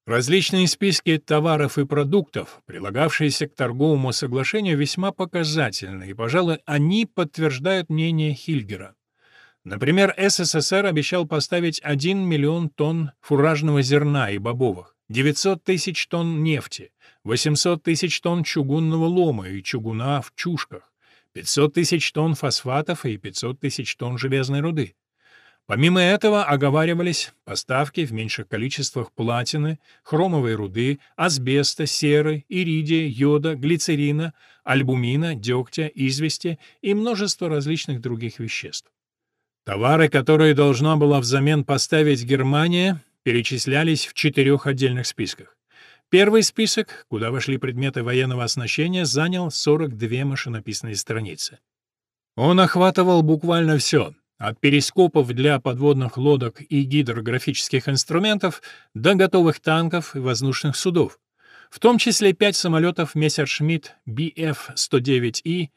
Различные списки товаров и продуктов, прилагавшиеся к торговому соглашению, весьма показательны, и, пожалуй, они подтверждают мнение Хильгера. Например, СССР обещал поставить 1 миллион тонн фуражного зерна и бобовых. 900 тысяч тонн нефти, 800 тысяч тонн чугунного лома и чугуна в чушках, 500 тысяч тонн фосфатов и 500 тысяч тонн железной руды. Помимо этого оговаривались поставки в меньших количествах платины, хромовой руды, асбеста, серы, иридия, йода, глицерина, альбумина, дегтя, извести и множество различных других веществ. Товары, которые должна была взамен поставить Германия, перечислялись в четырех отдельных списках. Первый список, куда вошли предметы военного оснащения, занял 42 машинописные страницы. Он охватывал буквально все, от перископов для подводных лодок и гидрографических инструментов до готовых танков и воздушных судов, в том числе пять самолетов Мессершмитт BF-109И,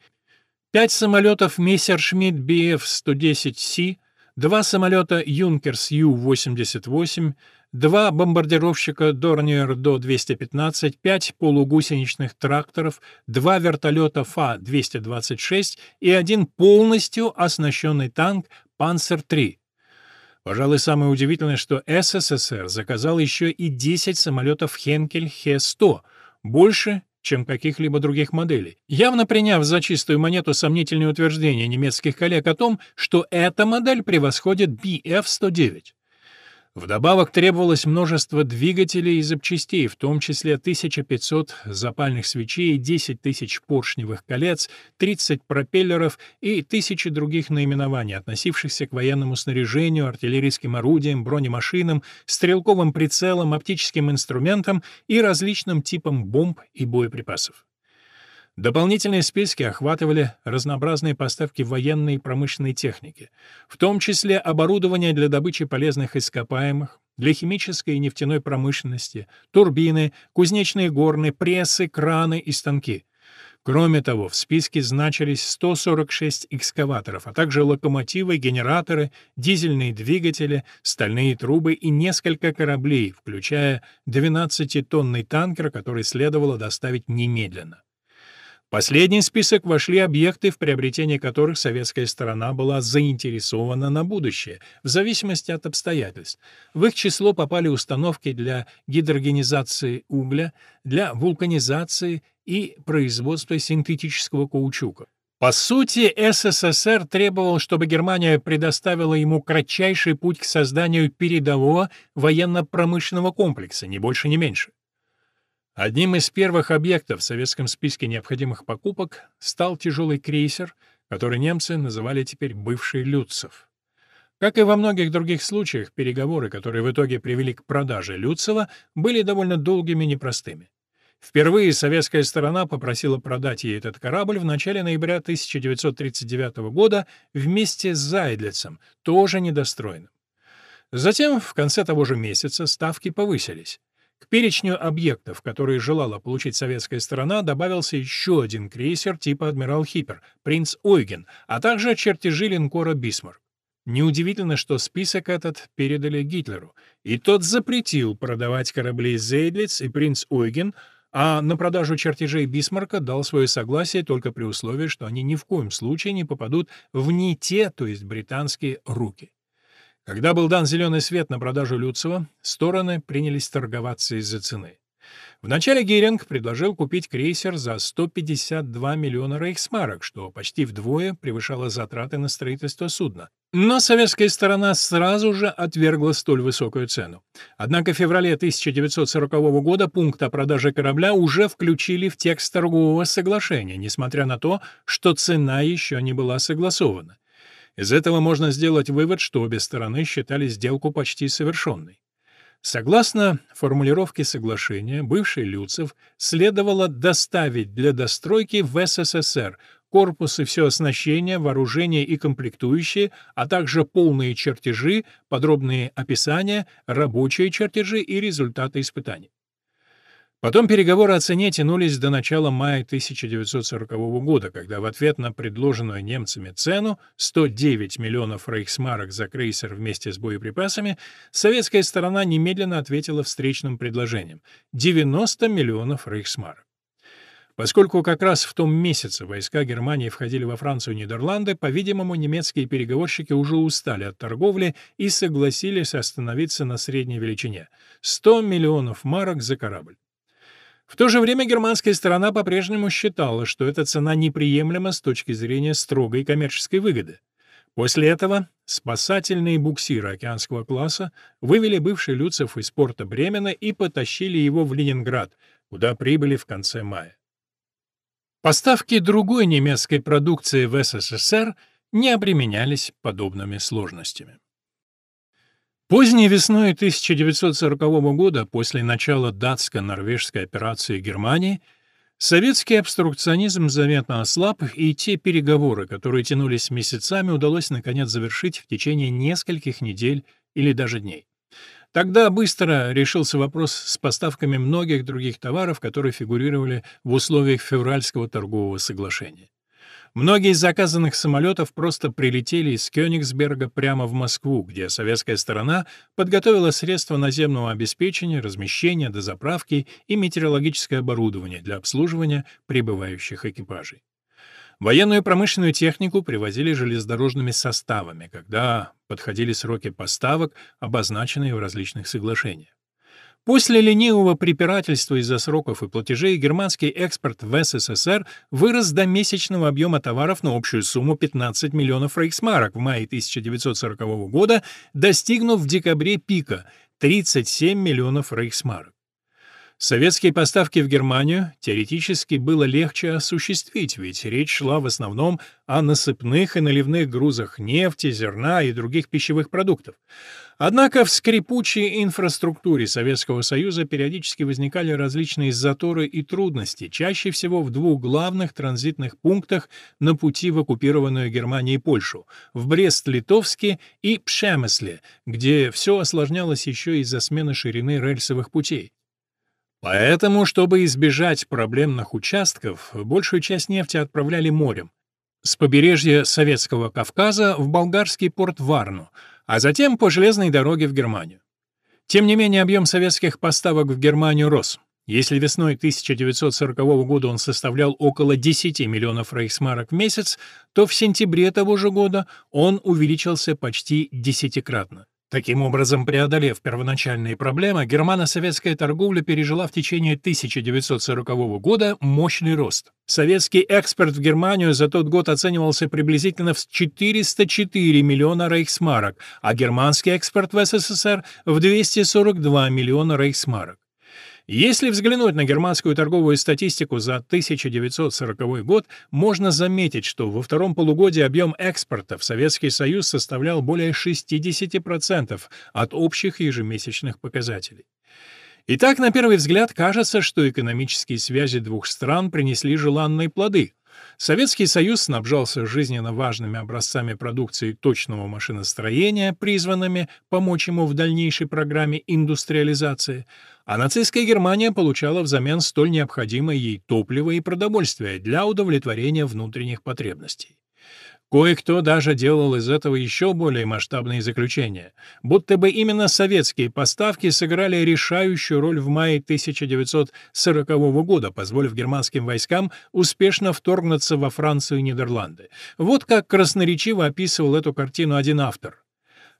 пять самолетов Мессершмитт BF-110C, два самолета «Юнкерс Ю-88», два бомбардировщика «Дорниер До-215», пять полугусеничных тракторов, два вертолета Фа-226 и один полностью оснащенный танк «Панцер-3». Пожалуй, самое удивительное, что СССР заказал еще и 10 самолетов «Хенкель Хе-100», больше, чем каких-либо других моделей, явно приняв за чистую монету сомнительные утверждения немецких коллег о том, что эта модель превосходит BF-109. Вдобавок требовалось множество двигателей и запчастей, в том числе 1500 запальных свечей, 10 тысяч поршневых колец, 30 пропеллеров и тысячи других наименований, относившихся к военному снаряжению, артиллерийским орудиям, бронемашинам, стрелковым прицелам, оптическим инструментам и различным типам бомб и боеприпасов. Дополнительные списки охватывали разнообразные поставки военной и промышленной техники, в том числе оборудование для добычи полезных ископаемых, для химической и нефтяной промышленности, турбины, кузнечные горны, прессы, краны и станки. Кроме того, в списке значились 146 экскаваторов, а также локомотивы, генераторы, дизельные двигатели, стальные трубы и несколько кораблей, включая 12-тонный танкер, который следовало доставить немедленно последний список вошли объекты, в приобретении которых советская сторона была заинтересована на будущее, в зависимости от обстоятельств. В их число попали установки для гидрогенизации угля, для вулканизации и производства синтетического каучука. По сути, СССР требовал, чтобы Германия предоставила ему кратчайший путь к созданию передового военно-промышленного комплекса, ни больше, ни меньше. Одним из первых объектов в советском списке необходимых покупок стал тяжелый крейсер, который немцы называли теперь «бывший Люцев». Как и во многих других случаях, переговоры, которые в итоге привели к продаже Люцева, были довольно долгими и непростыми. Впервые советская сторона попросила продать ей этот корабль в начале ноября 1939 года вместе с Зайдлицем, тоже недостроенным. Затем, в конце того же месяца, ставки повысились. К перечню объектов, которые желала получить советская сторона, добавился еще один крейсер типа «Адмирал Хиппер» «Принц Ойген», а также чертежи линкора «Бисмарк». Неудивительно, что список этот передали Гитлеру, и тот запретил продавать корабли «Зейдлиц» и «Принц Ойген», а на продажу чертежей Бисмарка дал свое согласие только при условии, что они ни в коем случае не попадут в не те, то есть британские, руки. Когда был дан зеленый свет на продажу Люцева, стороны принялись торговаться из-за цены. Вначале Геринг предложил купить крейсер за 152 миллиона рейхсмарок, что почти вдвое превышало затраты на строительство судна. Но советская сторона сразу же отвергла столь высокую цену. Однако в феврале 1940 года пункт о продаже корабля уже включили в текст торгового соглашения, несмотря на то, что цена еще не была согласована. Из этого можно сделать вывод, что обе стороны считали сделку почти совершенной. Согласно формулировке соглашения, бывший Люцев следовало доставить для достройки в СССР корпус и все оснащение, вооружение и комплектующие, а также полные чертежи, подробные описания, рабочие чертежи и результаты испытаний. Потом переговоры о цене тянулись до начала мая 1940 года, когда в ответ на предложенную немцами цену 109 миллионов рейхсмарок за крейсер вместе с боеприпасами, советская сторона немедленно ответила встречным предложением — 90 миллионов рейхсмарок. Поскольку как раз в том месяце войска Германии входили во Францию и Нидерланды, по-видимому, немецкие переговорщики уже устали от торговли и согласились остановиться на средней величине — 100 миллионов марок за корабль. В то же время германская сторона по-прежнему считала, что эта цена неприемлема с точки зрения строгой коммерческой выгоды. После этого спасательные буксиры океанского класса вывели бывший Люцев из порта Бремена и потащили его в Ленинград, куда прибыли в конце мая. Поставки другой немецкой продукции в СССР не обременялись подобными сложностями. Поздней весной 1940 года, после начала датско-норвежской операции Германии, советский обструкционизм заметно ослаб, и те переговоры, которые тянулись месяцами, удалось наконец завершить в течение нескольких недель или даже дней. Тогда быстро решился вопрос с поставками многих других товаров, которые фигурировали в условиях февральского торгового соглашения. Многие из заказанных самолетов просто прилетели из Кёнигсберга прямо в Москву, где советская сторона подготовила средства наземного обеспечения, размещения, дозаправки и метеорологическое оборудование для обслуживания прибывающих экипажей. Военную промышленную технику привозили железнодорожными составами, когда подходили сроки поставок, обозначенные в различных соглашениях. После ленивого препирательства из-за сроков и платежей германский экспорт в СССР вырос до месячного объема товаров на общую сумму 15 миллионов рейхсмарок в мае 1940 года, достигнув в декабре пика — 37 миллионов рейхсмарок. Советские поставки в Германию теоретически было легче осуществить, ведь речь шла в основном о насыпных и наливных грузах нефти, зерна и других пищевых продуктов. Однако в скрипучей инфраструктуре Советского Союза периодически возникали различные заторы и трудности, чаще всего в двух главных транзитных пунктах на пути в оккупированную Германией Польшу — в Брест-Литовске и Пшемесле, где все осложнялось еще из-за смены ширины рельсовых путей. Поэтому, чтобы избежать проблемных участков, большую часть нефти отправляли морем. С побережья Советского Кавказа в болгарский порт Варну, а затем по железной дороге в Германию. Тем не менее, объем советских поставок в Германию рос. Если весной 1940 года он составлял около 10 миллионов рейхсмарок в месяц, то в сентябре того же года он увеличился почти десятикратно. Таким образом, преодолев первоначальные проблемы, германо-советская торговля пережила в течение 1940 года мощный рост. Советский экспорт в Германию за тот год оценивался приблизительно в 404 миллиона рейхсмарок, а германский экспорт в СССР — в 242 миллиона рейхсмарок. Если взглянуть на германскую торговую статистику за 1940 год, можно заметить, что во втором полугодии объем экспорта в Советский Союз составлял более 60% от общих ежемесячных показателей. Итак, на первый взгляд кажется, что экономические связи двух стран принесли желанные плоды. Советский Союз снабжался жизненно важными образцами продукции точного машиностроения, призванными помочь ему в дальнейшей программе индустриализации, а нацистская Германия получала взамен столь необходимое ей топливо и продовольствие для удовлетворения внутренних потребностей. Кое-кто даже делал из этого еще более масштабные заключения, будто бы именно советские поставки сыграли решающую роль в мае 1940 года, позволив германским войскам успешно вторгнуться во Францию и Нидерланды. Вот как красноречиво описывал эту картину один автор.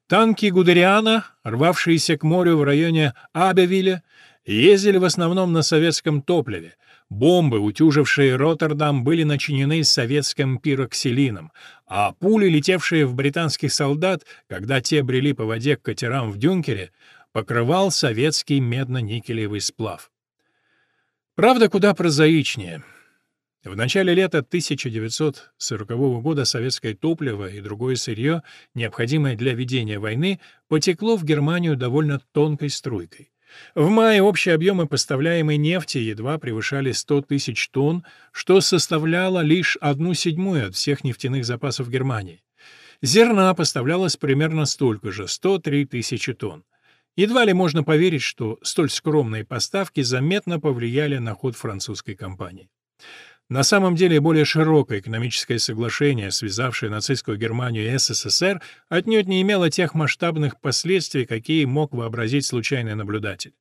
Танки Гудериана, рвавшиеся к морю в районе Абевиля, ездили в основном на советском топливе — Бомбы, утюжившие Роттердам, были начинены советским пироксилином, а пули, летевшие в британских солдат, когда те брели по воде к катерам в Дюнкере, покрывал советский медно-никелевый сплав. Правда, куда прозаичнее. В начале лета 1940 года советское топливо и другое сырье, необходимое для ведения войны, потекло в Германию довольно тонкой струйкой. В мае общие объемы поставляемой нефти едва превышали 100 тысяч тонн, что составляло лишь одну седьмую от всех нефтяных запасов Германии. Зерна поставлялось примерно столько же — 103 тысячи тонн. Едва ли можно поверить, что столь скромные поставки заметно повлияли на ход французской компании. На самом деле более широкое экономическое соглашение, связавшее нацистскую Германию и СССР, отнюдь не имело тех масштабных последствий, какие мог вообразить случайный наблюдатель.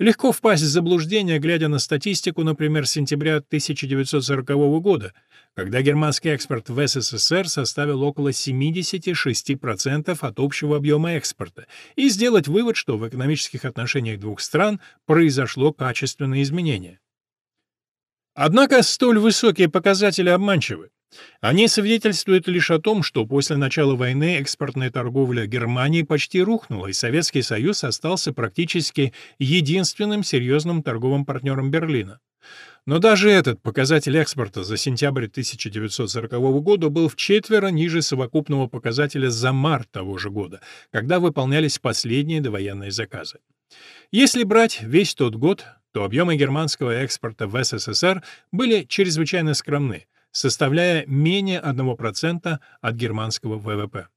Легко впасть в заблуждение, глядя на статистику, например, сентября 1940 года, когда германский экспорт в СССР составил около 76% от общего объема экспорта, и сделать вывод, что в экономических отношениях двух стран произошло качественное изменение. Однако столь высокие показатели обманчивы. Они свидетельствуют лишь о том, что после начала войны экспортная торговля Германии почти рухнула, и Советский Союз остался практически единственным серьезным торговым партнером Берлина. Но даже этот показатель экспорта за сентябрь 1940 года был в четверо ниже совокупного показателя за март того же года, когда выполнялись последние довоенные заказы. Если брать весь тот год, то объемы германского экспорта в СССР были чрезвычайно скромны, составляя менее 1% от германского ВВП.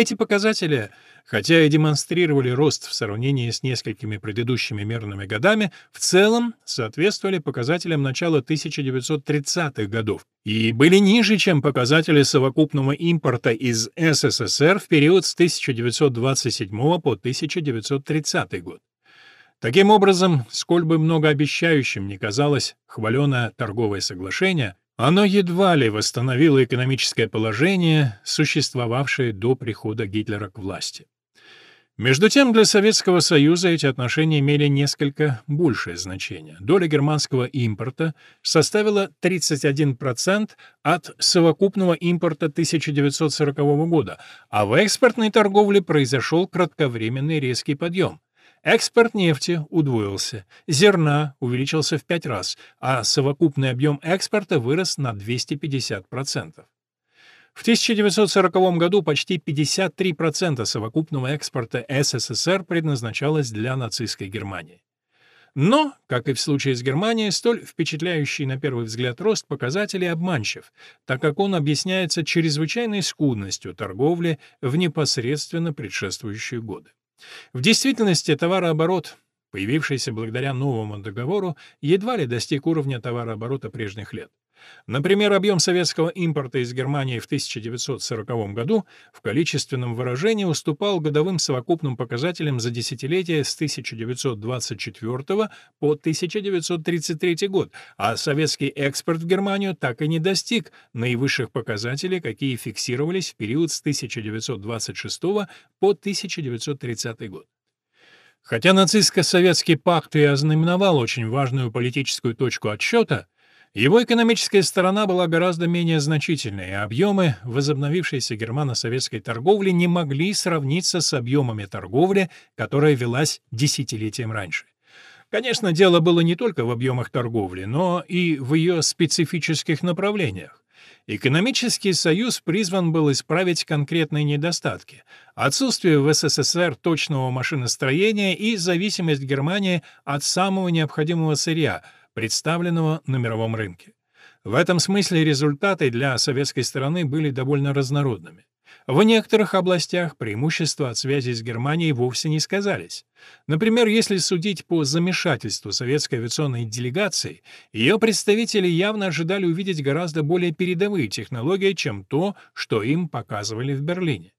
Эти показатели, хотя и демонстрировали рост в сравнении с несколькими предыдущими мерными годами, в целом соответствовали показателям начала 1930-х годов и были ниже, чем показатели совокупного импорта из СССР в период с 1927 по 1930 год. Таким образом, сколь бы многообещающим ни казалось хваленое торговое соглашение, оно едва ли восстановило экономическое положение, существовавшее до прихода Гитлера к власти. Между тем, для Советского Союза эти отношения имели несколько большее значение. Доля германского импорта составила 31% от совокупного импорта 1940 года, а в экспортной торговле произошел кратковременный резкий подъем. Экспорт нефти удвоился, зерна увеличился в пять раз, а совокупный объем экспорта вырос на 250%. В 1940 году почти 53% совокупного экспорта СССР предназначалось для нацистской Германии. Но, как и в случае с Германией, столь впечатляющий на первый взгляд рост показателей обманчив, так как он объясняется чрезвычайной скудностью торговли в непосредственно предшествующие годы. В действительности товарооборот, появившийся благодаря новому договору, едва ли достиг уровня товарооборота прежних лет. Например, объем советского импорта из Германии в 1940 году в количественном выражении уступал годовым совокупным показателям за десятилетие с 1924 по 1933 год, а советский экспорт в Германию так и не достиг наивысших показателей, какие фиксировались в период с 1926 по 1930 год. Хотя нацистско-советский пакт и ознаменовал очень важную политическую точку отсчета, его экономическая сторона была гораздо менее значительной, а объемы возобновившейся германо-советской торговли не могли сравниться с объемами торговли, которая велась десятилетием раньше. Конечно, дело было не только в объемах торговли, но и в ее специфических направлениях. Экономический союз призван был исправить конкретные недостатки — отсутствие в СССР точного машиностроения и зависимость Германии от самого необходимого сырья — представленного на мировом рынке. В этом смысле результаты для советской стороны были довольно разнородными. В некоторых областях преимущества от связи с Германией вовсе не сказались. Например, если судить по замешательству советской авиационной делегации, ее представители явно ожидали увидеть гораздо более передовые технологии, чем то, что им показывали в Берлине.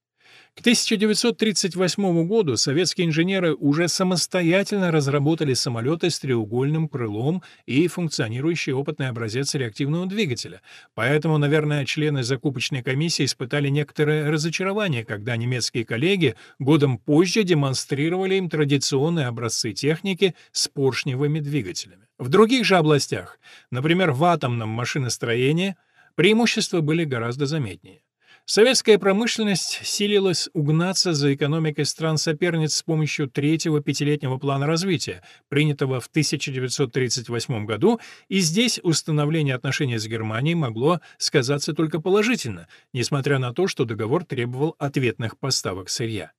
К 1938 году советские инженеры уже самостоятельно разработали самолеты с треугольным крылом и функционирующий опытный образец реактивного двигателя. Поэтому, наверное, члены закупочной комиссии испытали некоторое разочарование, когда немецкие коллеги годом позже демонстрировали им традиционные образцы техники с поршневыми двигателями. В других же областях, например, в атомном машиностроении, преимущества были гораздо заметнее. Советская промышленность силилась угнаться за экономикой стран-соперниц с помощью третьего пятилетнего плана развития, принятого в 1938 году, и здесь установление отношений с Германией могло сказаться только положительно, несмотря на то, что договор требовал ответных поставок сырья.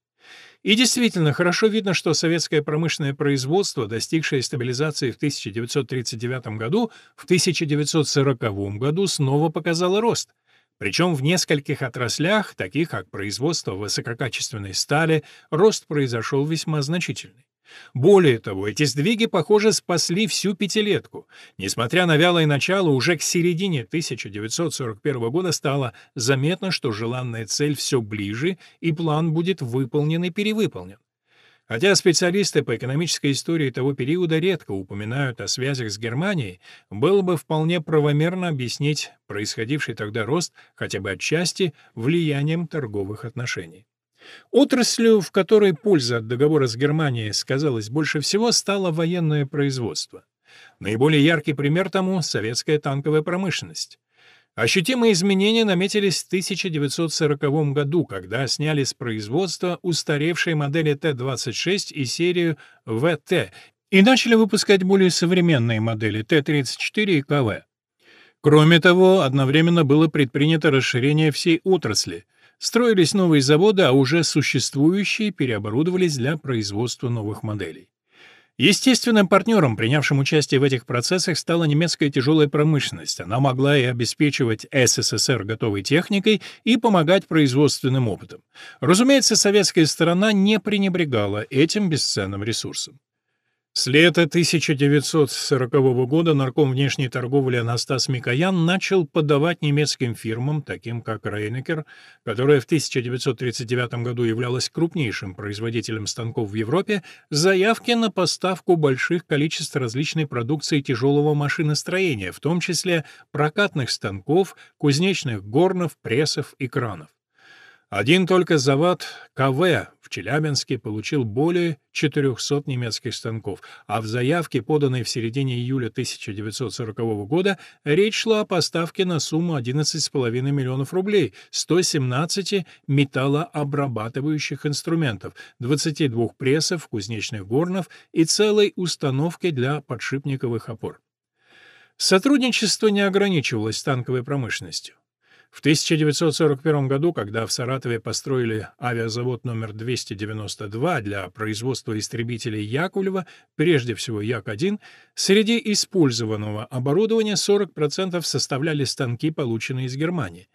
И действительно, хорошо видно, что советское промышленное производство, достигшее стабилизации в 1939 году, в 1940 году снова показало рост. Причем в нескольких отраслях, таких как производство высококачественной стали, рост произошел весьма значительный. Более того, эти сдвиги, похоже, спасли всю пятилетку. Несмотря на вялое начало, уже к середине 1941 года стало заметно, что желанная цель все ближе, и план будет выполнен и перевыполнен. Хотя специалисты по экономической истории того периода редко упоминают о связях с Германией, было бы вполне правомерно объяснить происходивший тогда рост хотя бы отчасти влиянием торговых отношений. Отраслью, в которой польза от договора с Германией сказалась больше всего, стало военное производство. Наиболее яркий пример тому — советская танковая промышленность. Ощутимые изменения наметились в 1940 году, когда сняли с производства устаревшие модели Т-26 и серию ВТ и начали выпускать более современные модели Т-34 и КВ. Кроме того, одновременно было предпринято расширение всей отрасли — Строились новые заводы, а уже существующие переоборудовались для производства новых моделей. Естественным партнером, принявшим участие в этих процессах, стала немецкая тяжелая промышленность. Она могла и обеспечивать СССР готовой техникой и помогать производственным опытом. Разумеется, советская сторона не пренебрегала этим бесценным ресурсом. С лета 1940 года нарком внешней торговли Анастас Микоян начал подавать немецким фирмам, таким как Рейнекер, которая в 1939 году являлась крупнейшим производителем станков в Европе, заявки на поставку больших количеств различной продукции тяжелого машиностроения, в том числе прокатных станков, кузнечных горнов, прессов и кранов. Один только завод КВ Челябинске получил более 400 немецких станков, а в заявке, поданной в середине июля 1940 года, речь шла о поставке на сумму 11,5 миллионов рублей, 117 металлообрабатывающих инструментов, 22 прессов, кузнечных горнов и целой установки для подшипниковых опор. Сотрудничество не ограничивалось танковой промышленностью. В 1941 году, когда в Саратове построили авиазавод номер 292 для производства истребителей Яковлева, прежде всего Як-1, среди использованного оборудования 40% составляли станки, полученные из Германии.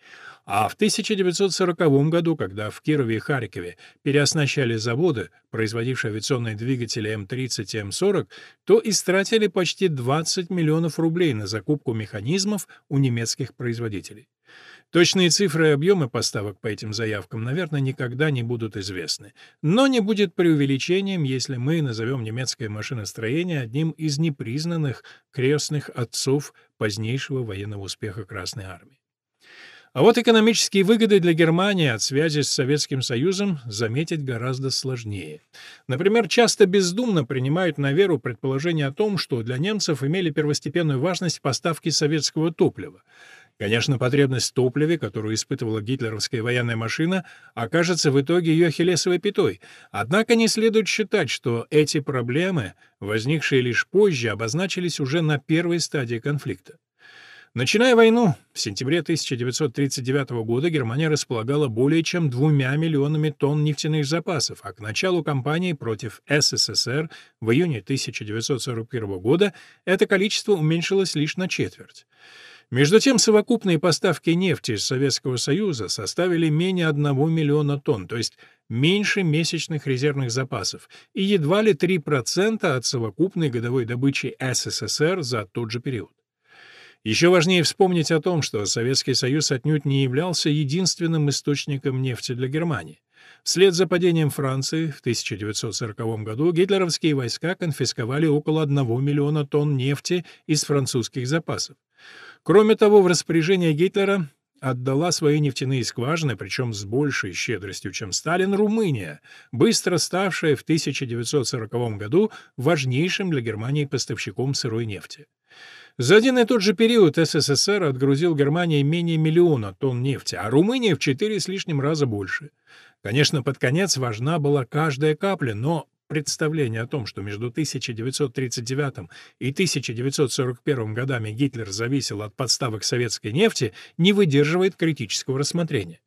А в 1940 году, когда в Кирове и Харькове переоснащали заводы, производившие авиационные двигатели М-30 и М-40, то истратили почти 20 миллионов рублей на закупку механизмов у немецких производителей. Точные цифры и объемы поставок по этим заявкам, наверное, никогда не будут известны. Но не будет преувеличением, если мы назовем немецкое машиностроение одним из непризнанных крестных отцов позднейшего военного успеха Красной Армии. А вот экономические выгоды для Германии от связи с Советским Союзом заметить гораздо сложнее. Например, часто бездумно принимают на веру предположение о том, что для немцев имели первостепенную важность поставки советского топлива. Конечно, потребность в топливе, которую испытывала гитлеровская военная машина, окажется в итоге ее хелесовой пятой. Однако не следует считать, что эти проблемы, возникшие лишь позже, обозначились уже на первой стадии конфликта. Начиная войну, в сентябре 1939 года Германия располагала более чем двумя миллионами тонн нефтяных запасов, а к началу кампании против СССР в июне 1941 года это количество уменьшилось лишь на четверть. Между тем, совокупные поставки нефти из Советского Союза составили менее 1 миллиона тонн, то есть меньше месячных резервных запасов, и едва ли 3% от совокупной годовой добычи СССР за тот же период. Еще важнее вспомнить о том, что Советский Союз отнюдь не являлся единственным источником нефти для Германии. Вслед за падением Франции в 1940 году гитлеровские войска конфисковали около 1 миллиона тонн нефти из французских запасов. Кроме того, в распоряжение Гитлера отдала свои нефтяные скважины, причем с большей щедростью, чем Сталин, Румыния, быстро ставшая в 1940 году важнейшим для Германии поставщиком сырой нефти. За один и тот же период СССР отгрузил Германии менее миллиона тонн нефти, а Румыния в четыре с лишним раза больше. Конечно, под конец важна была каждая капля, но представление о том, что между 1939 и 1941 годами Гитлер зависел от подставок советской нефти, не выдерживает критического рассмотрения.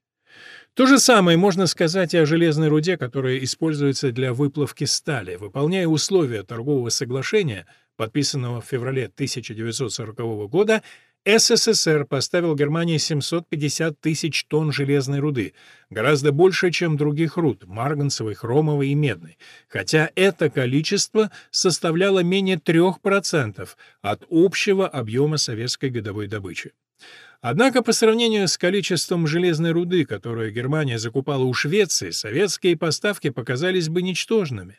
То же самое можно сказать и о железной руде, которая используется для выплавки стали. Выполняя условия торгового соглашения, подписанного в феврале 1940 года, СССР поставил Германии 750 тысяч тонн железной руды, гораздо больше, чем других руд – марганцевой, хромовой и медной, хотя это количество составляло менее 3% от общего объема советской годовой добычи. Однако по сравнению с количеством железной руды, которую Германия закупала у Швеции, советские поставки показались бы ничтожными.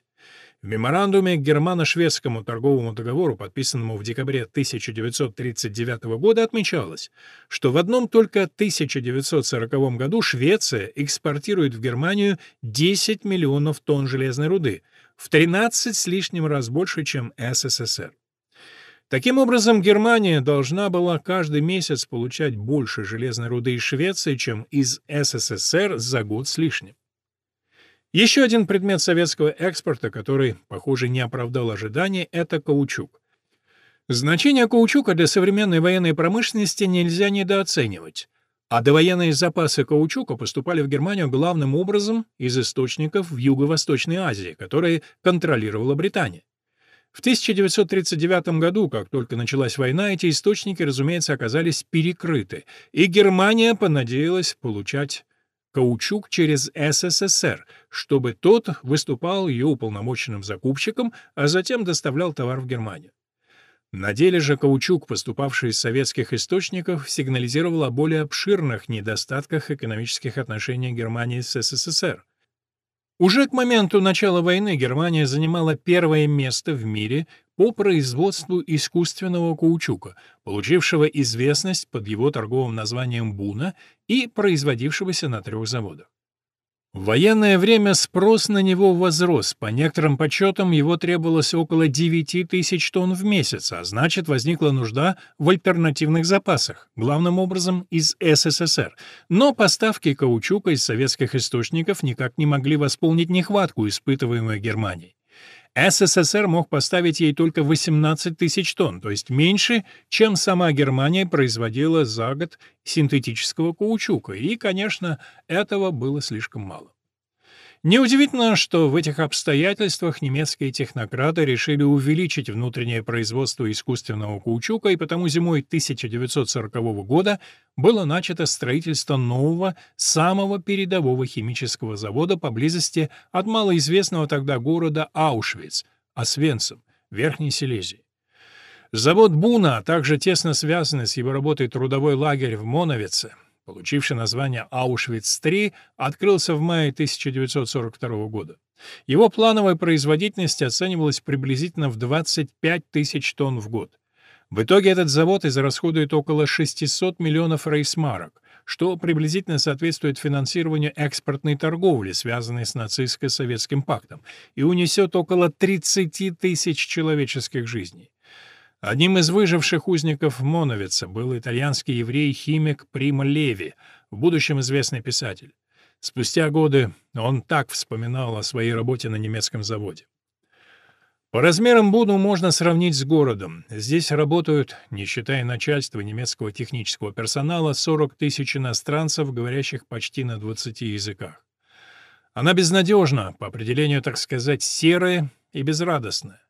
В меморандуме к германо-шведскому торговому договору, подписанному в декабре 1939 года, отмечалось, что в одном только 1940 году Швеция экспортирует в Германию 10 миллионов тонн железной руды, в 13 с лишним раз больше, чем СССР. Таким образом, Германия должна была каждый месяц получать больше железной руды из Швеции, чем из СССР за год с лишним. Еще один предмет советского экспорта, который, похоже, не оправдал ожиданий, это каучук. Значение каучука для современной военной промышленности нельзя недооценивать. А довоенные запасы каучука поступали в Германию главным образом из источников в Юго-Восточной Азии, которые контролировала Британия. В 1939 году, как только началась война, эти источники, разумеется, оказались перекрыты, и Германия понадеялась получать каучук через СССР, чтобы тот выступал ее уполномоченным закупщиком, а затем доставлял товар в Германию. На деле же каучук, поступавший из советских источников, сигнализировал о более обширных недостатках экономических отношений Германии с СССР. Уже к моменту начала войны Германия занимала первое место в мире по производству искусственного каучука, получившего известность под его торговым названием «Буна» и производившегося на трех заводах. В военное время спрос на него возрос. По некоторым подсчетам его требовалось около 9 тысяч тонн в месяц, а значит, возникла нужда в альтернативных запасах, главным образом из СССР. Но поставки каучука из советских источников никак не могли восполнить нехватку, испытываемую Германией. СССР мог поставить ей только 18 тысяч тонн, то есть меньше, чем сама Германия производила за год синтетического каучука, и, конечно, этого было слишком мало. Неудивительно, что в этих обстоятельствах немецкие технократы решили увеличить внутреннее производство искусственного каучука, и потому зимой 1940 года было начато строительство нового, самого передового химического завода поблизости от малоизвестного тогда города Аушвиц, Освенцим, Верхней Силезии. Завод Буна, а также тесно связанный с его работой трудовой лагерь в Моновице, получивший название Аушвиц-3, открылся в мае 1942 года. Его плановая производительность оценивалась приблизительно в 25 тысяч тонн в год. В итоге этот завод израсходует около 600 миллионов рейсмарок, что приблизительно соответствует финансированию экспортной торговли, связанной с нацистско-советским пактом, и унесет около 30 тысяч человеческих жизней. Одним из выживших узников Моновица был итальянский еврей-химик Прима Леви, в будущем известный писатель. Спустя годы он так вспоминал о своей работе на немецком заводе. По размерам Буду можно сравнить с городом. Здесь работают, не считая начальства немецкого технического персонала, 40 тысяч иностранцев, говорящих почти на 20 языках. Она безнадежна, по определению, так сказать, серая и безрадостная.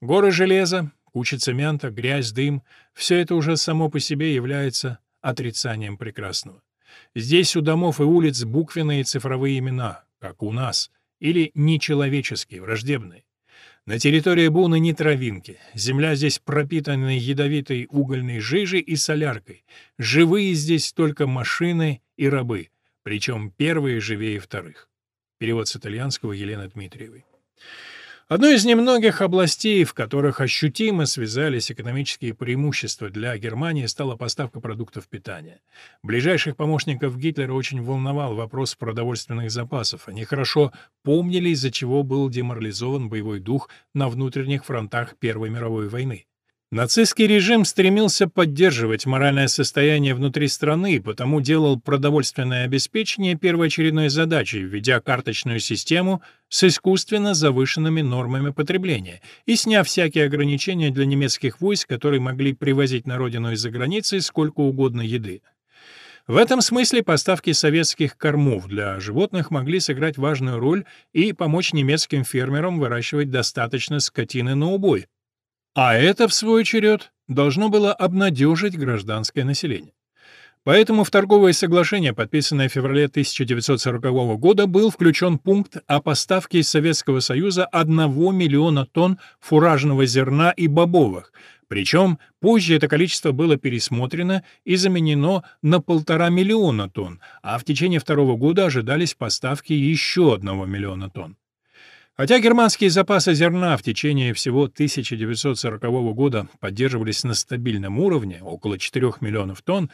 Горы железа, Куча цемента, грязь, дым — все это уже само по себе является отрицанием прекрасного. Здесь у домов и улиц буквенные цифровые имена, как у нас, или нечеловеческие, враждебные. На территории Буны не травинки. Земля здесь пропитана ядовитой угольной жижей и соляркой. Живые здесь только машины и рабы, причем первые живее вторых. Перевод с итальянского Елены Дмитриевой. Одной из немногих областей, в которых ощутимо связались экономические преимущества для Германии, стала поставка продуктов питания. Ближайших помощников Гитлера очень волновал вопрос продовольственных запасов. Они хорошо помнили, из-за чего был деморализован боевой дух на внутренних фронтах Первой мировой войны. Нацистский режим стремился поддерживать моральное состояние внутри страны, потому делал продовольственное обеспечение первоочередной задачей, введя карточную систему с искусственно завышенными нормами потребления и сняв всякие ограничения для немецких войск, которые могли привозить на родину из-за границы сколько угодно еды. В этом смысле поставки советских кормов для животных могли сыграть важную роль и помочь немецким фермерам выращивать достаточно скотины на убой. А это, в свой черед, должно было обнадежить гражданское население. Поэтому в торговое соглашение, подписанное в феврале 1940 года, был включен пункт о поставке из Советского Союза 1 миллиона тонн фуражного зерна и бобовых, причем позже это количество было пересмотрено и заменено на полтора миллиона тонн, а в течение второго года ожидались поставки еще одного миллиона тонн. Хотя германские запасы зерна в течение всего 1940 года поддерживались на стабильном уровне, около 4 миллионов тонн,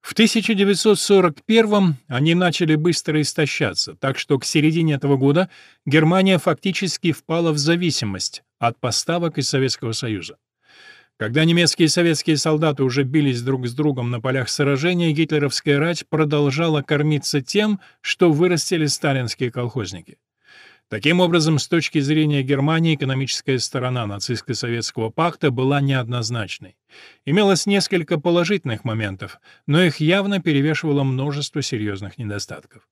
в 1941 они начали быстро истощаться, так что к середине этого года Германия фактически впала в зависимость от поставок из Советского Союза. Когда немецкие и советские солдаты уже бились друг с другом на полях сражения, гитлеровская рать продолжала кормиться тем, что вырастили сталинские колхозники. Таким образом, с точки зрения Германии, экономическая сторона нацистско-советского пакта была неоднозначной. Имелось несколько положительных моментов, но их явно перевешивало множество серьезных недостатков.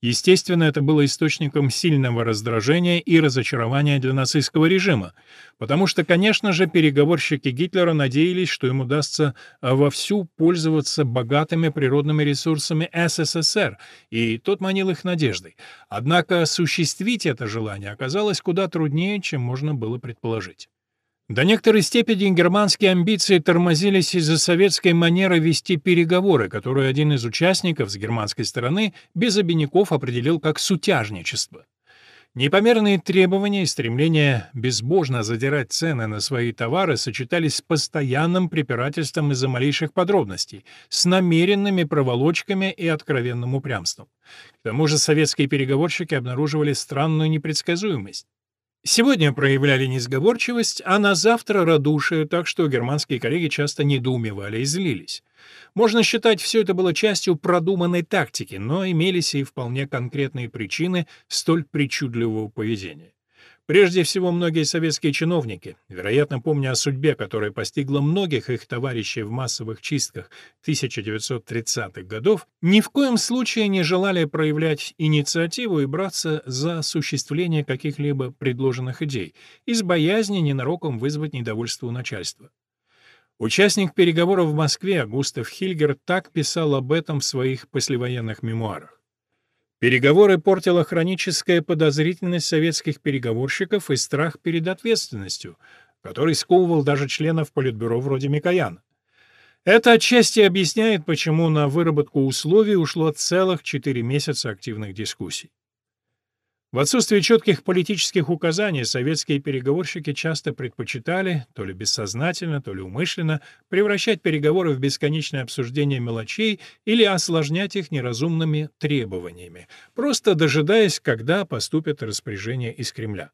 Естественно, это было источником сильного раздражения и разочарования для нацистского режима, потому что, конечно же, переговорщики Гитлера надеялись, что им удастся а, вовсю пользоваться богатыми природными ресурсами СССР, и тот манил их надеждой. Однако осуществить это желание оказалось куда труднее, чем можно было предположить. До некоторой степени германские амбиции тормозились из-за советской манеры вести переговоры, которую один из участников с германской стороны без обиняков определил как сутяжничество. Непомерные требования и стремление безбожно задирать цены на свои товары сочетались с постоянным препирательством из-за малейших подробностей, с намеренными проволочками и откровенным упрямством. К тому же советские переговорщики обнаруживали странную непредсказуемость. Сегодня проявляли несговорчивость, а на завтра радушие, так что германские коллеги часто недоумевали и злились. Можно считать, все это было частью продуманной тактики, но имелись и вполне конкретные причины столь причудливого поведения. Прежде всего, многие советские чиновники, вероятно, помня о судьбе, которая постигла многих их товарищей в массовых чистках 1930-х годов, ни в коем случае не желали проявлять инициативу и браться за осуществление каких-либо предложенных идей, из боязни ненароком вызвать недовольство у начальства. Участник переговоров в Москве Густав Хильгер так писал об этом в своих послевоенных мемуарах. Переговоры портила хроническая подозрительность советских переговорщиков и страх перед ответственностью, который сковывал даже членов Политбюро вроде Микояна. Это отчасти объясняет, почему на выработку условий ушло целых четыре месяца активных дискуссий. В отсутствие четких политических указаний советские переговорщики часто предпочитали, то ли бессознательно, то ли умышленно, превращать переговоры в бесконечное обсуждение мелочей или осложнять их неразумными требованиями, просто дожидаясь, когда поступят распоряжения из Кремля.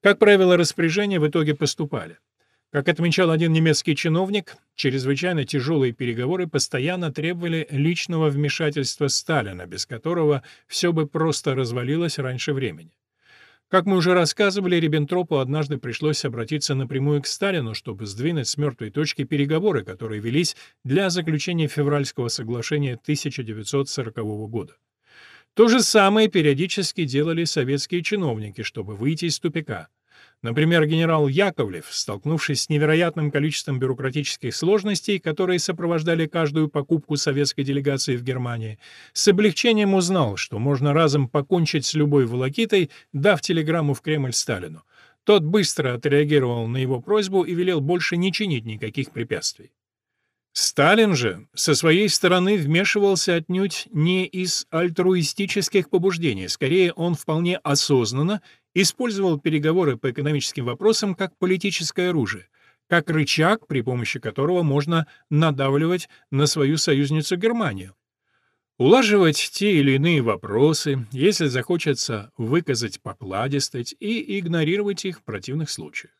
Как правило, распоряжения в итоге поступали. Как отмечал один немецкий чиновник, чрезвычайно тяжелые переговоры постоянно требовали личного вмешательства Сталина, без которого все бы просто развалилось раньше времени. Как мы уже рассказывали, Риббентропу однажды пришлось обратиться напрямую к Сталину, чтобы сдвинуть с мертвой точки переговоры, которые велись для заключения февральского соглашения 1940 года. То же самое периодически делали советские чиновники, чтобы выйти из тупика — Например, генерал Яковлев, столкнувшись с невероятным количеством бюрократических сложностей, которые сопровождали каждую покупку советской делегации в Германии, с облегчением узнал, что можно разом покончить с любой волокитой, дав телеграмму в Кремль Сталину. Тот быстро отреагировал на его просьбу и велел больше не чинить никаких препятствий. Сталин же со своей стороны вмешивался отнюдь не из альтруистических побуждений, скорее он вполне осознанно использовал переговоры по экономическим вопросам как политическое оружие, как рычаг, при помощи которого можно надавливать на свою союзницу Германию. Улаживать те или иные вопросы, если захочется выказать покладистость и игнорировать их в противных случаях.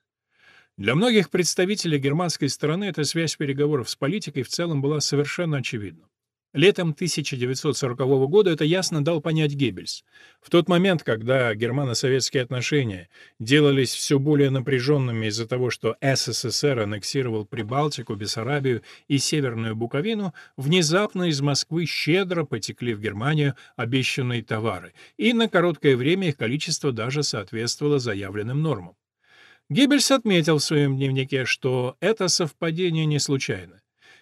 Для многих представителей германской стороны эта связь переговоров с политикой в целом была совершенно очевидна. Летом 1940 года это ясно дал понять Геббельс. В тот момент, когда германо-советские отношения делались все более напряженными из-за того, что СССР аннексировал Прибалтику, Бессарабию и Северную Буковину, внезапно из Москвы щедро потекли в Германию обещанные товары, и на короткое время их количество даже соответствовало заявленным нормам. Геббельс отметил в своем дневнике, что это совпадение не случайно.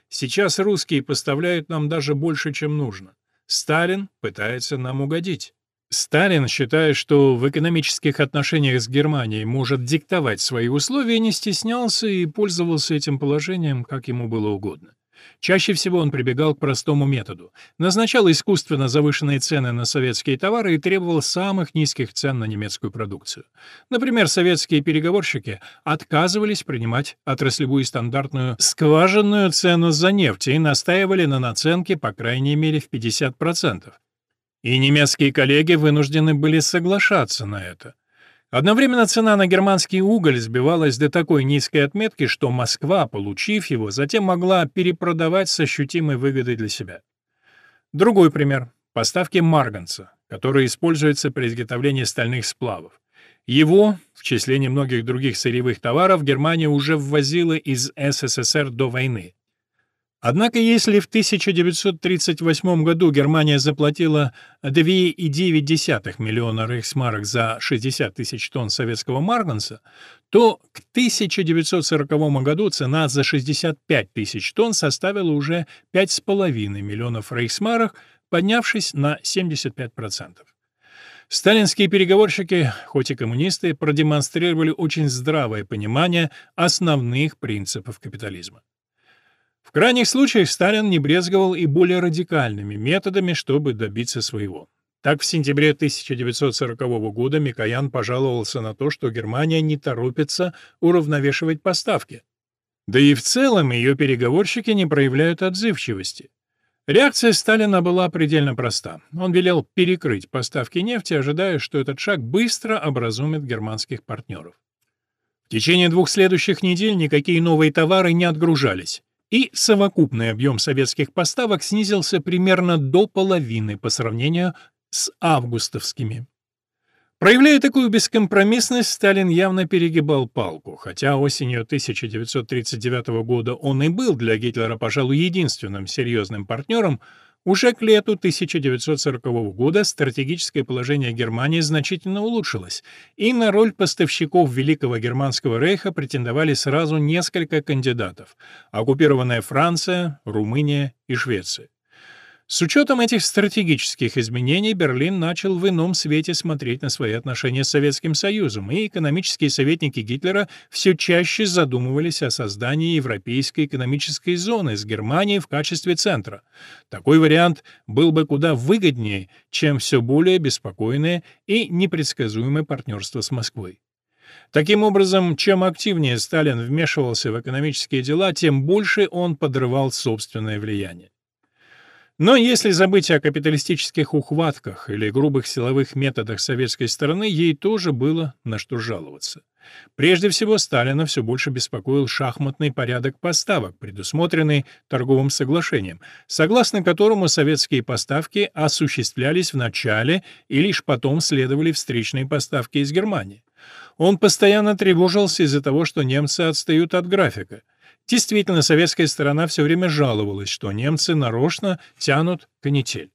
Сейчас русские поставляют нам даже больше, чем нужно. Сталин пытается нам угодить. Сталин, считая, что в экономических отношениях с Германией может диктовать свои условия, не стеснялся и пользовался этим положением, как ему было угодно. Чаще всего он прибегал к простому методу. Назначал искусственно завышенные цены на советские товары и требовал самых низких цен на немецкую продукцию. Например, советские переговорщики отказывались принимать отраслевую стандартную скважинную цену за нефть и настаивали на наценке по крайней мере в 50%. И немецкие коллеги вынуждены были соглашаться на это. Одновременно цена на германский уголь сбивалась до такой низкой отметки, что Москва, получив его, затем могла перепродавать с ощутимой выгодой для себя. Другой пример — поставки марганца, который используется при изготовлении стальных сплавов. Его, в числе немногих других сырьевых товаров, Германия уже ввозила из СССР до войны. Однако если в 1938 году Германия заплатила 2,9 миллиона рейхсмарок за 60 тысяч тонн советского марганца, то к 1940 году цена за 65 тысяч тонн составила уже 5,5 миллионов рейхсмарок, поднявшись на 75%. Сталинские переговорщики, хоть и коммунисты, продемонстрировали очень здравое понимание основных принципов капитализма. В крайних случаях Сталин не брезговал и более радикальными методами, чтобы добиться своего. Так, в сентябре 1940 года Микоян пожаловался на то, что Германия не торопится уравновешивать поставки. Да и в целом ее переговорщики не проявляют отзывчивости. Реакция Сталина была предельно проста. Он велел перекрыть поставки нефти, ожидая, что этот шаг быстро образумит германских партнеров. В течение двух следующих недель никакие новые товары не отгружались и совокупный объем советских поставок снизился примерно до половины по сравнению с августовскими. Проявляя такую бескомпромиссность, Сталин явно перегибал палку, хотя осенью 1939 года он и был для Гитлера, пожалуй, единственным серьезным партнером, уже к лету 1940 года стратегическое положение Германии значительно улучшилось, и на роль поставщиков Великого Германского рейха претендовали сразу несколько кандидатов — оккупированная Франция, Румыния и Швеция. С учетом этих стратегических изменений Берлин начал в ином свете смотреть на свои отношения с Советским Союзом, и экономические советники Гитлера все чаще задумывались о создании Европейской экономической зоны с Германией в качестве центра. Такой вариант был бы куда выгоднее, чем все более беспокойное и непредсказуемое партнерство с Москвой. Таким образом, чем активнее Сталин вмешивался в экономические дела, тем больше он подрывал собственное влияние. Но если забыть о капиталистических ухватках или грубых силовых методах советской стороны, ей тоже было на что жаловаться. Прежде всего, Сталина все больше беспокоил шахматный порядок поставок, предусмотренный торговым соглашением, согласно которому советские поставки осуществлялись в начале и лишь потом следовали встречные поставки из Германии. Он постоянно тревожился из-за того, что немцы отстают от графика. Действительно, советская сторона все время жаловалась, что немцы нарочно тянут канитель.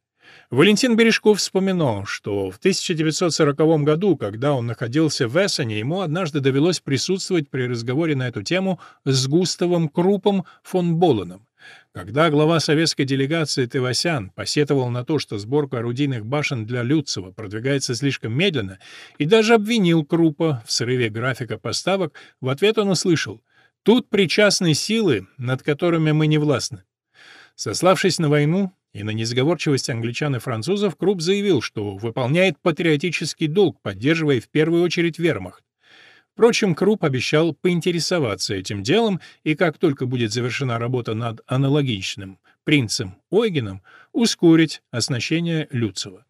Валентин Бережков вспоминал, что в 1940 году, когда он находился в Эссене, ему однажды довелось присутствовать при разговоре на эту тему с Густавом Крупом фон Боланом. Когда глава советской делегации Тевасян посетовал на то, что сборка орудийных башен для Люцева продвигается слишком медленно, и даже обвинил Крупа в срыве графика поставок, в ответ он услышал Тут причастны силы, над которыми мы не властны. Сославшись на войну и на несговорчивость англичан и французов, Круп заявил, что выполняет патриотический долг, поддерживая в первую очередь вермахт. Впрочем, Круп обещал поинтересоваться этим делом, и как только будет завершена работа над аналогичным принцем Ойгеном, ускорить оснащение Люцева.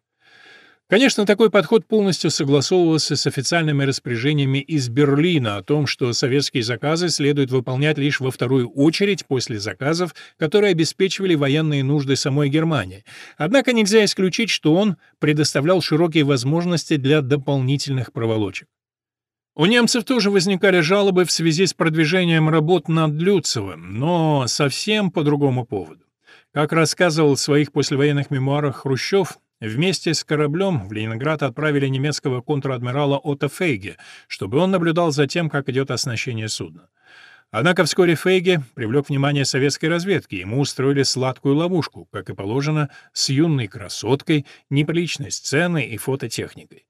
Конечно, такой подход полностью согласовывался с официальными распоряжениями из Берлина о том, что советские заказы следует выполнять лишь во вторую очередь после заказов, которые обеспечивали военные нужды самой Германии. Однако нельзя исключить, что он предоставлял широкие возможности для дополнительных проволочек. У немцев тоже возникали жалобы в связи с продвижением работ над Люцевым, но совсем по другому поводу. Как рассказывал в своих послевоенных мемуарах Хрущев, Вместе с кораблем в Ленинград отправили немецкого контр-адмирала Отто Фейге, чтобы он наблюдал за тем, как идет оснащение судна. Однако вскоре Фейге привлек внимание советской разведки, ему устроили сладкую ловушку, как и положено, с юной красоткой, неприличной сценой и фототехникой.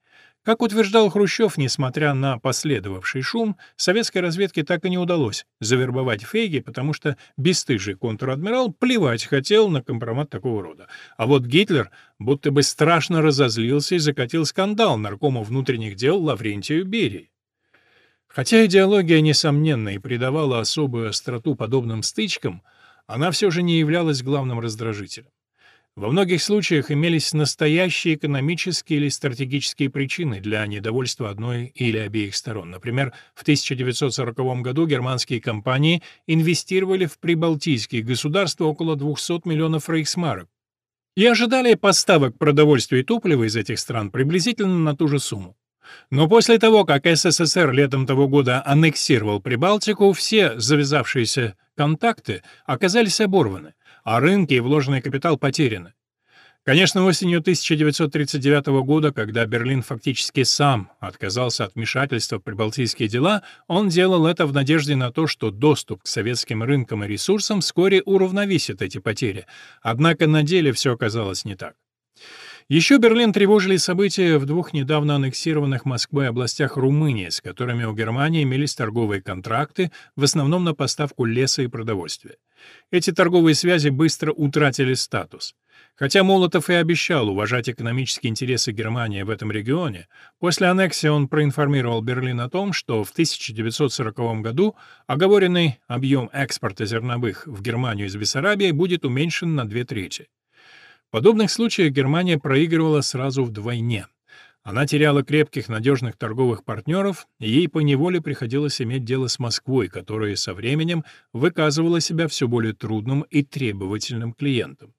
Как утверждал Хрущев, несмотря на последовавший шум, советской разведке так и не удалось завербовать Фейги, потому что бесстыжий контр-адмирал плевать хотел на компромат такого рода. А вот Гитлер будто бы страшно разозлился и закатил скандал наркому внутренних дел Лаврентию Берии. Хотя идеология, несомненно, и придавала особую остроту подобным стычкам, она все же не являлась главным раздражителем. Во многих случаях имелись настоящие экономические или стратегические причины для недовольства одной или обеих сторон. Например, в 1940 году германские компании инвестировали в прибалтийские государства около 200 миллионов рейхсмарок и ожидали поставок продовольствия и топлива из этих стран приблизительно на ту же сумму. Но после того, как СССР летом того года аннексировал Прибалтику, все завязавшиеся контакты оказались оборваны а рынки и вложенный капитал потеряны. Конечно, осенью 1939 года, когда Берлин фактически сам отказался от вмешательства в прибалтийские дела, он делал это в надежде на то, что доступ к советским рынкам и ресурсам вскоре уравновесит эти потери. Однако на деле все оказалось не так. Еще Берлин тревожили события в двух недавно аннексированных Москвой областях Румынии, с которыми у Германии имелись торговые контракты, в основном на поставку леса и продовольствия. Эти торговые связи быстро утратили статус. Хотя Молотов и обещал уважать экономические интересы Германии в этом регионе, после аннексии он проинформировал Берлин о том, что в 1940 году оговоренный объем экспорта зерновых в Германию из Бессарабии будет уменьшен на две трети. В подобных случаях Германия проигрывала сразу вдвойне. Она теряла крепких, надежных торговых партнеров, и ей поневоле приходилось иметь дело с Москвой, которая со временем выказывала себя все более трудным и требовательным клиентом.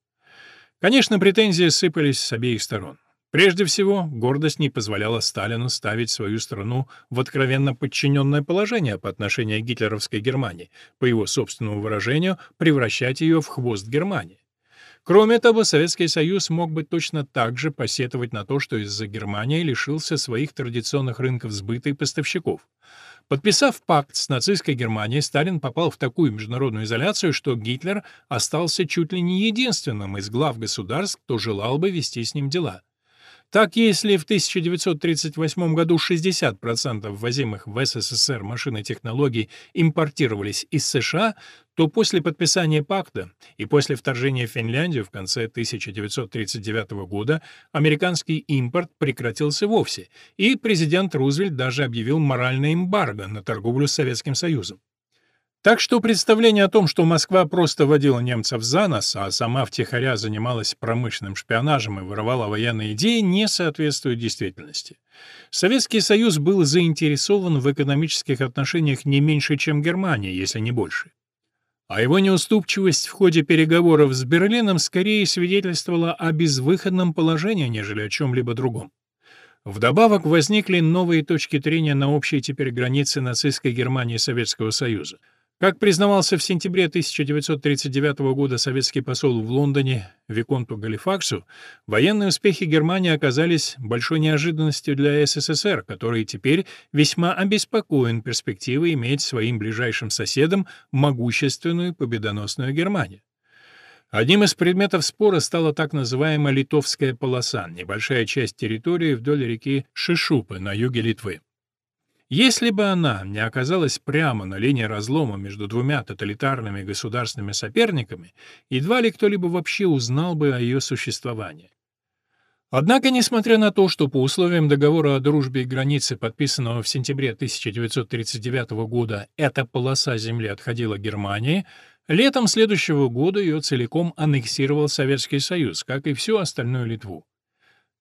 Конечно, претензии сыпались с обеих сторон. Прежде всего, гордость не позволяла Сталину ставить свою страну в откровенно подчиненное положение по отношению к гитлеровской Германии, по его собственному выражению, превращать ее в хвост Германии. Кроме того, Советский Союз мог бы точно так же посетовать на то, что из-за Германии лишился своих традиционных рынков сбыта и поставщиков. Подписав пакт с нацистской Германией, Сталин попал в такую международную изоляцию, что Гитлер остался чуть ли не единственным из глав государств, кто желал бы вести с ним дела. Так, если в 1938 году 60% ввозимых в СССР машин и технологий импортировались из США, то после подписания пакта и после вторжения в Финляндию в конце 1939 года американский импорт прекратился вовсе, и президент Рузвельт даже объявил моральное эмбарго на торговлю с Советским Союзом. Так что представление о том, что Москва просто водила немцев за нос, а сама втихаря занималась промышленным шпионажем и воровала военные идеи, не соответствует действительности. Советский Союз был заинтересован в экономических отношениях не меньше, чем Германия, если не больше. А его неуступчивость в ходе переговоров с Берлином скорее свидетельствовала о безвыходном положении, нежели о чем-либо другом. Вдобавок возникли новые точки трения на общие теперь границы нацистской Германии и Советского Союза — как признавался в сентябре 1939 года советский посол в Лондоне Виконту Галифаксу, военные успехи Германии оказались большой неожиданностью для СССР, который теперь весьма обеспокоен перспективой иметь своим ближайшим соседом могущественную победоносную Германию. Одним из предметов спора стала так называемая Литовская полоса, небольшая часть территории вдоль реки Шишупы на юге Литвы. Если бы она не оказалась прямо на линии разлома между двумя тоталитарными государственными соперниками, едва ли кто-либо вообще узнал бы о ее существовании. Однако, несмотря на то, что по условиям договора о дружбе и границе, подписанного в сентябре 1939 года, эта полоса земли отходила Германии, летом следующего года ее целиком аннексировал Советский Союз, как и всю остальную Литву.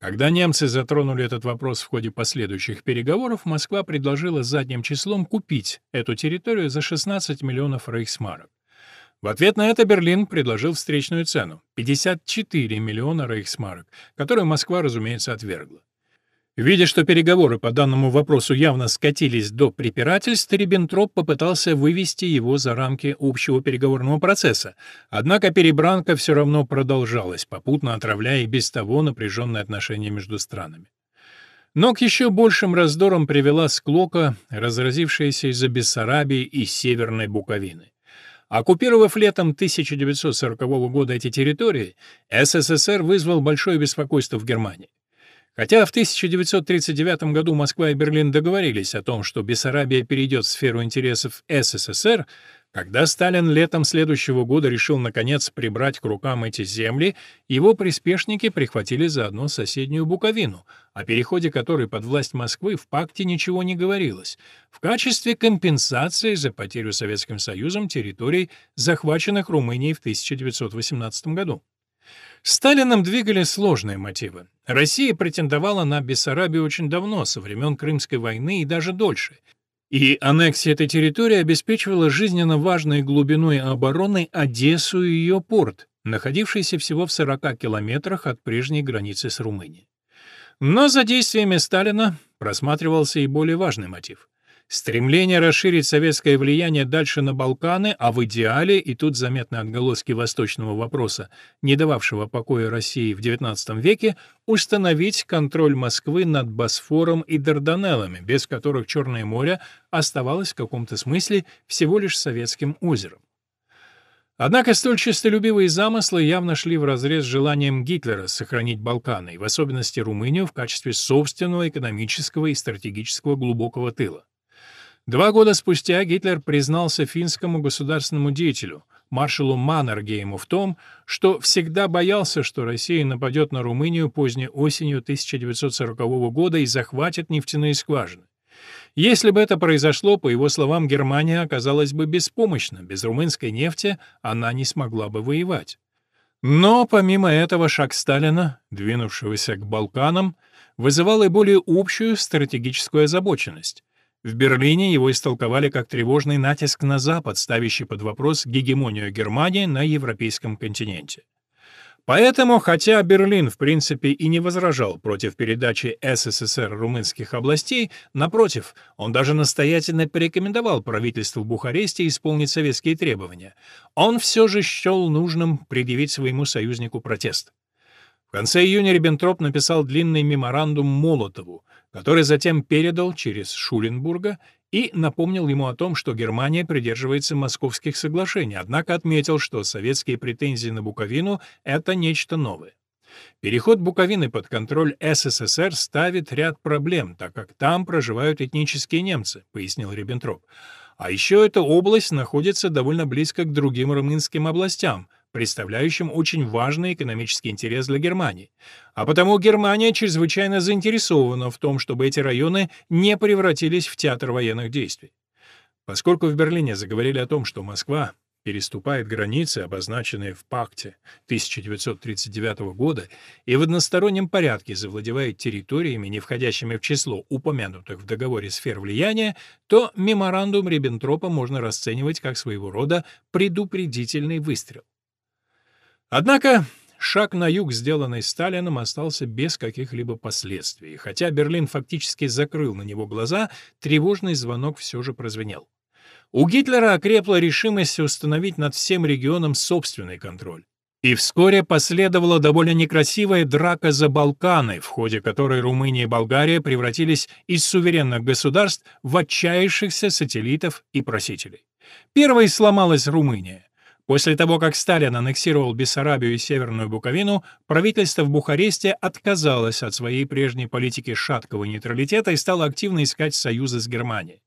Когда немцы затронули этот вопрос в ходе последующих переговоров, Москва предложила задним числом купить эту территорию за 16 миллионов рейхсмарок. В ответ на это Берлин предложил встречную цену — 54 миллиона рейхсмарок, которую Москва, разумеется, отвергла. Видя, что переговоры по данному вопросу явно скатились до препирательств, Риббентроп попытался вывести его за рамки общего переговорного процесса. Однако перебранка все равно продолжалась, попутно отравляя и без того напряженные отношения между странами. Но к еще большим раздорам привела склока, разразившаяся из-за Бессарабии и Северной Буковины. Оккупировав летом 1940 года эти территории, СССР вызвал большое беспокойство в Германии. Хотя в 1939 году Москва и Берлин договорились о том, что Бессарабия перейдет в сферу интересов СССР, когда Сталин летом следующего года решил, наконец, прибрать к рукам эти земли, его приспешники прихватили заодно соседнюю Буковину, о переходе которой под власть Москвы в пакте ничего не говорилось, в качестве компенсации за потерю Советским Союзом территорий, захваченных Румынией в 1918 году. Сталином двигали сложные мотивы. Россия претендовала на Бессарабию очень давно, со времен Крымской войны и даже дольше. И аннексия этой территории обеспечивала жизненно важной глубиной обороны Одессу и ее порт, находившийся всего в 40 километрах от прежней границы с Румынией. Но за действиями Сталина просматривался и более важный мотив. Стремление расширить советское влияние дальше на Балканы, а в идеале, и тут заметны отголоски восточного вопроса, не дававшего покоя России в XIX веке, установить контроль Москвы над Босфором и Дарданеллами, без которых Черное море оставалось в каком-то смысле всего лишь советским озером. Однако столь честолюбивые замыслы явно шли вразрез с желанием Гитлера сохранить Балканы, и в особенности Румынию, в качестве собственного экономического и стратегического глубокого тыла. Два года спустя Гитлер признался финскому государственному деятелю, маршалу Маннергейму, в том, что всегда боялся, что Россия нападет на Румынию поздней осенью 1940 года и захватит нефтяные скважины. Если бы это произошло, по его словам, Германия оказалась бы беспомощна, без румынской нефти она не смогла бы воевать. Но помимо этого шаг Сталина, двинувшегося к Балканам, вызывал и более общую стратегическую озабоченность. В Берлине его истолковали как тревожный натиск на Запад, ставящий под вопрос гегемонию Германии на европейском континенте. Поэтому, хотя Берлин, в принципе, и не возражал против передачи СССР румынских областей, напротив, он даже настоятельно порекомендовал правительству Бухаресте исполнить советские требования, он все же счел нужным предъявить своему союзнику протест. В конце июня Риббентроп написал длинный меморандум Молотову, который затем передал через Шуленбурга и напомнил ему о том, что Германия придерживается московских соглашений, однако отметил, что советские претензии на Буковину — это нечто новое. Переход Буковины под контроль СССР ставит ряд проблем, так как там проживают этнические немцы, пояснил Риббентроп. А еще эта область находится довольно близко к другим румынским областям, представляющим очень важный экономический интерес для Германии. А потому Германия чрезвычайно заинтересована в том, чтобы эти районы не превратились в театр военных действий. Поскольку в Берлине заговорили о том, что Москва переступает границы, обозначенные в пакте 1939 года, и в одностороннем порядке завладевает территориями, не входящими в число упомянутых в договоре сфер влияния, то меморандум Риббентропа можно расценивать как своего рода предупредительный выстрел. Однако шаг на юг, сделанный Сталином, остался без каких-либо последствий. Хотя Берлин фактически закрыл на него глаза, тревожный звонок все же прозвенел. У Гитлера окрепла решимость установить над всем регионом собственный контроль. И вскоре последовала довольно некрасивая драка за Балканы, в ходе которой Румыния и Болгария превратились из суверенных государств в отчаявшихся сателлитов и просителей. Первой сломалась Румыния. После того, как Сталин аннексировал Бессарабию и Северную Буковину, правительство в Бухаресте отказалось от своей прежней политики шаткого нейтралитета и стало активно искать союзы с Германией.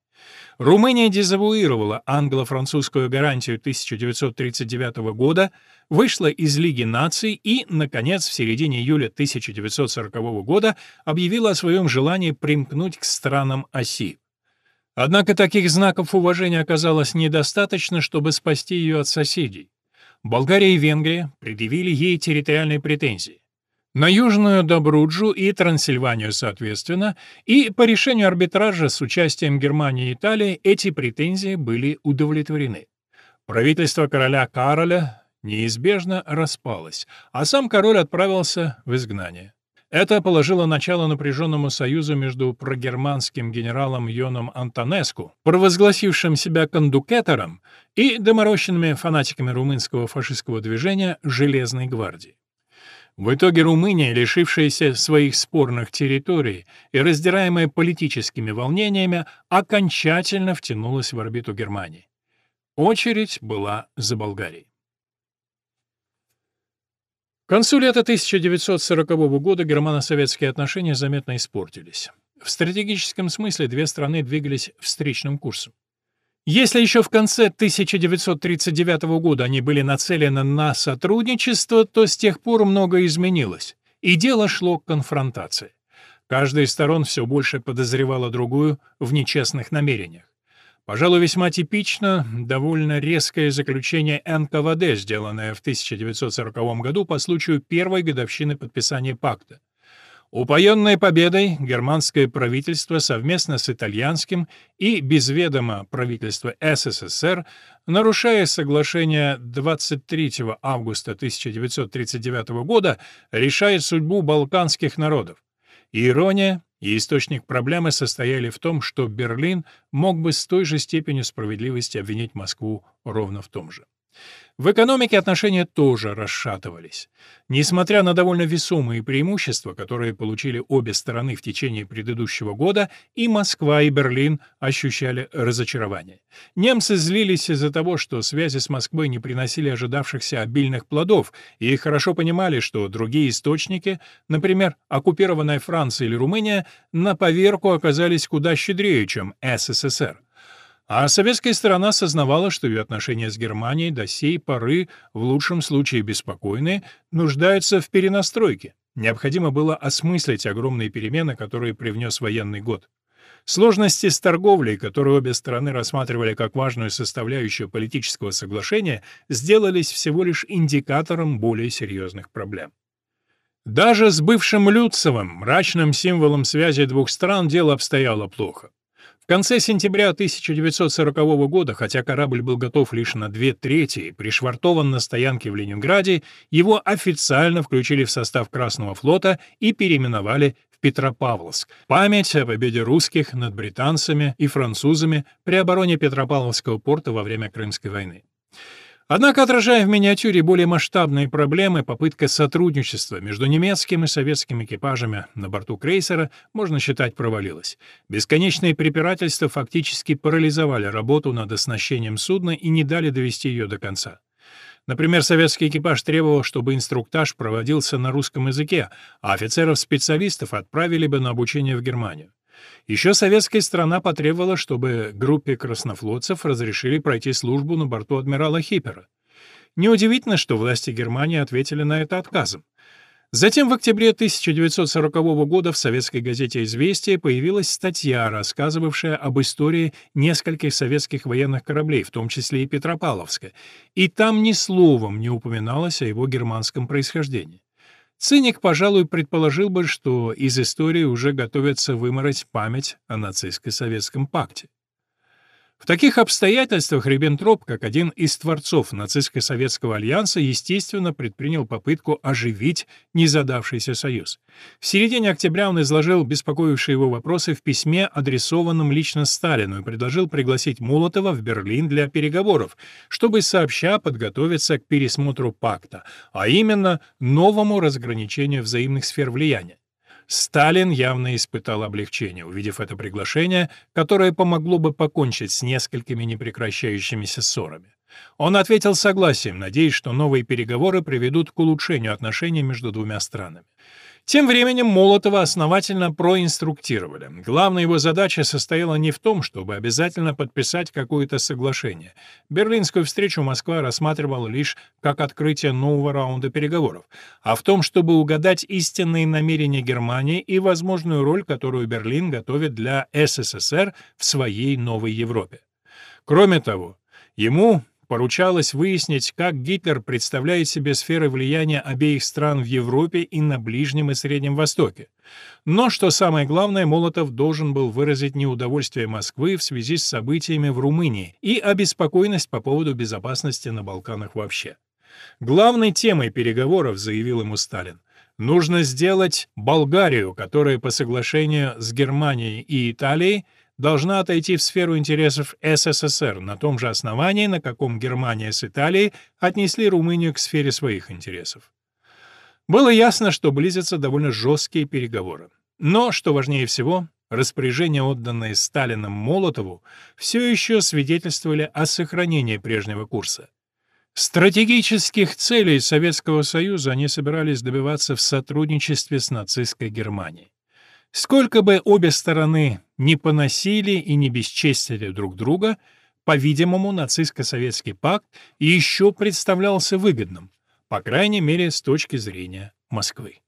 Румыния дезавуировала англо-французскую гарантию 1939 года, вышла из Лиги наций и, наконец, в середине июля 1940 года объявила о своем желании примкнуть к странам оси. Однако таких знаков уважения оказалось недостаточно, чтобы спасти ее от соседей. Болгария и Венгрия предъявили ей территориальные претензии. на Южную Добруджу и Трансильванию соответственно, и по решению арбитража с участием Германии и Италии эти претензии были удовлетворены. Правительство короля Кароля неизбежно распалось, а сам король отправился в изгнание. Это положило начало напряженному союзу между прогерманским генералом Йоном Антонеску, провозгласившим себя кондукетором, и доморощенными фанатиками румынского фашистского движения «Железной гвардии». В итоге Румыния, лишившаяся своих спорных территорий и раздираемая политическими волнениями, окончательно втянулась в орбиту Германии. Очередь была за Болгарией. Концу лета 1940 года германо-советские отношения заметно испортились. В стратегическом смысле две страны двигались встречным курсом. Если еще в конце 1939 года они были нацелены на сотрудничество, то с тех пор многое изменилось, и дело шло к конфронтации. Каждая из сторон все больше подозревала другую в нечестных намерениях. Пожалуй, весьма типично довольно резкое заключение НКВД, сделанное в 1940 году по случаю первой годовщины подписания пакта. Упоенное победой, германское правительство совместно с итальянским и без ведома правительства СССР, нарушая соглашение 23 августа 1939 года, решает судьбу балканских народов. Ирония и источник проблемы состояли в том, что Берлин мог бы с той же степенью справедливости обвинить Москву ровно в том же. В экономике отношения тоже расшатывались. Несмотря на довольно весомые преимущества, которые получили обе стороны в течение предыдущего года, и Москва, и Берлин ощущали разочарование. Немцы злились из-за того, что связи с Москвой не приносили ожидавшихся обильных плодов, и хорошо понимали, что другие источники, например, оккупированная Франция или Румыния, на поверку оказались куда щедрее, чем СССР. А советская сторона осознавала, что ее отношения с Германией до сей поры, в лучшем случае беспокойные, нуждаются в перенастройке. Необходимо было осмыслить огромные перемены, которые привнес военный год. Сложности с торговлей, которые обе стороны рассматривали как важную составляющую политического соглашения, сделались всего лишь индикатором более серьезных проблем. Даже с бывшим Люцевым, мрачным символом связи двух стран, дело обстояло плохо конце сентября 1940 года, хотя корабль был готов лишь на две трети пришвартован на стоянке в Ленинграде, его официально включили в состав Красного флота и переименовали в Петропавловск. Память о победе русских над британцами и французами при обороне Петропавловского порта во время Крымской войны. Однако, отражая в миниатюре более масштабные проблемы, попытка сотрудничества между немецким и советским экипажами на борту крейсера, можно считать, провалилась. Бесконечные препирательства фактически парализовали работу над оснащением судна и не дали довести ее до конца. Например, советский экипаж требовал, чтобы инструктаж проводился на русском языке, а офицеров-специалистов отправили бы на обучение в Германию. Еще советская страна потребовала, чтобы группе краснофлотцев разрешили пройти службу на борту адмирала Хиппера. Неудивительно, что власти Германии ответили на это отказом. Затем в октябре 1940 года в советской газете «Известия» появилась статья, рассказывавшая об истории нескольких советских военных кораблей, в том числе и Петропавловска, и там ни словом не упоминалось о его германском происхождении. Циник, пожалуй, предположил бы, что из истории уже готовятся вымороть память о нацистско-советском пакте. В таких обстоятельствах Риббентроп, как один из творцов нацистско-советского альянса, естественно, предпринял попытку оживить незадавшийся союз. В середине октября он изложил беспокоившие его вопросы в письме, адресованном лично Сталину, и предложил пригласить Молотова в Берлин для переговоров, чтобы сообща подготовиться к пересмотру пакта, а именно новому разграничению взаимных сфер влияния. Сталин явно испытал облегчение, увидев это приглашение, которое помогло бы покончить с несколькими непрекращающимися ссорами. Он ответил согласием, надеясь, что новые переговоры приведут к улучшению отношений между двумя странами. Тем временем Молотова основательно проинструктировали. Главная его задача состояла не в том, чтобы обязательно подписать какое-то соглашение. Берлинскую встречу Москва рассматривала лишь как открытие нового раунда переговоров, а в том, чтобы угадать истинные намерения Германии и возможную роль, которую Берлин готовит для СССР в своей новой Европе. Кроме того, ему поручалось выяснить, как Гитлер представляет себе сферы влияния обеих стран в Европе и на Ближнем и Среднем Востоке. Но, что самое главное, Молотов должен был выразить неудовольствие Москвы в связи с событиями в Румынии и обеспокоенность по поводу безопасности на Балканах вообще. Главной темой переговоров, заявил ему Сталин, нужно сделать Болгарию, которая по соглашению с Германией и Италией должна отойти в сферу интересов СССР на том же основании, на каком Германия с Италией отнесли Румынию к сфере своих интересов. Было ясно, что близятся довольно жесткие переговоры. Но, что важнее всего, распоряжения, отданные Сталином Молотову, все еще свидетельствовали о сохранении прежнего курса. Стратегических целей Советского Союза они собирались добиваться в сотрудничестве с нацистской Германией. Сколько бы обе стороны не поносили и не бесчестили друг друга, по-видимому, нацистско-советский пакт еще представлялся выгодным, по крайней мере, с точки зрения Москвы.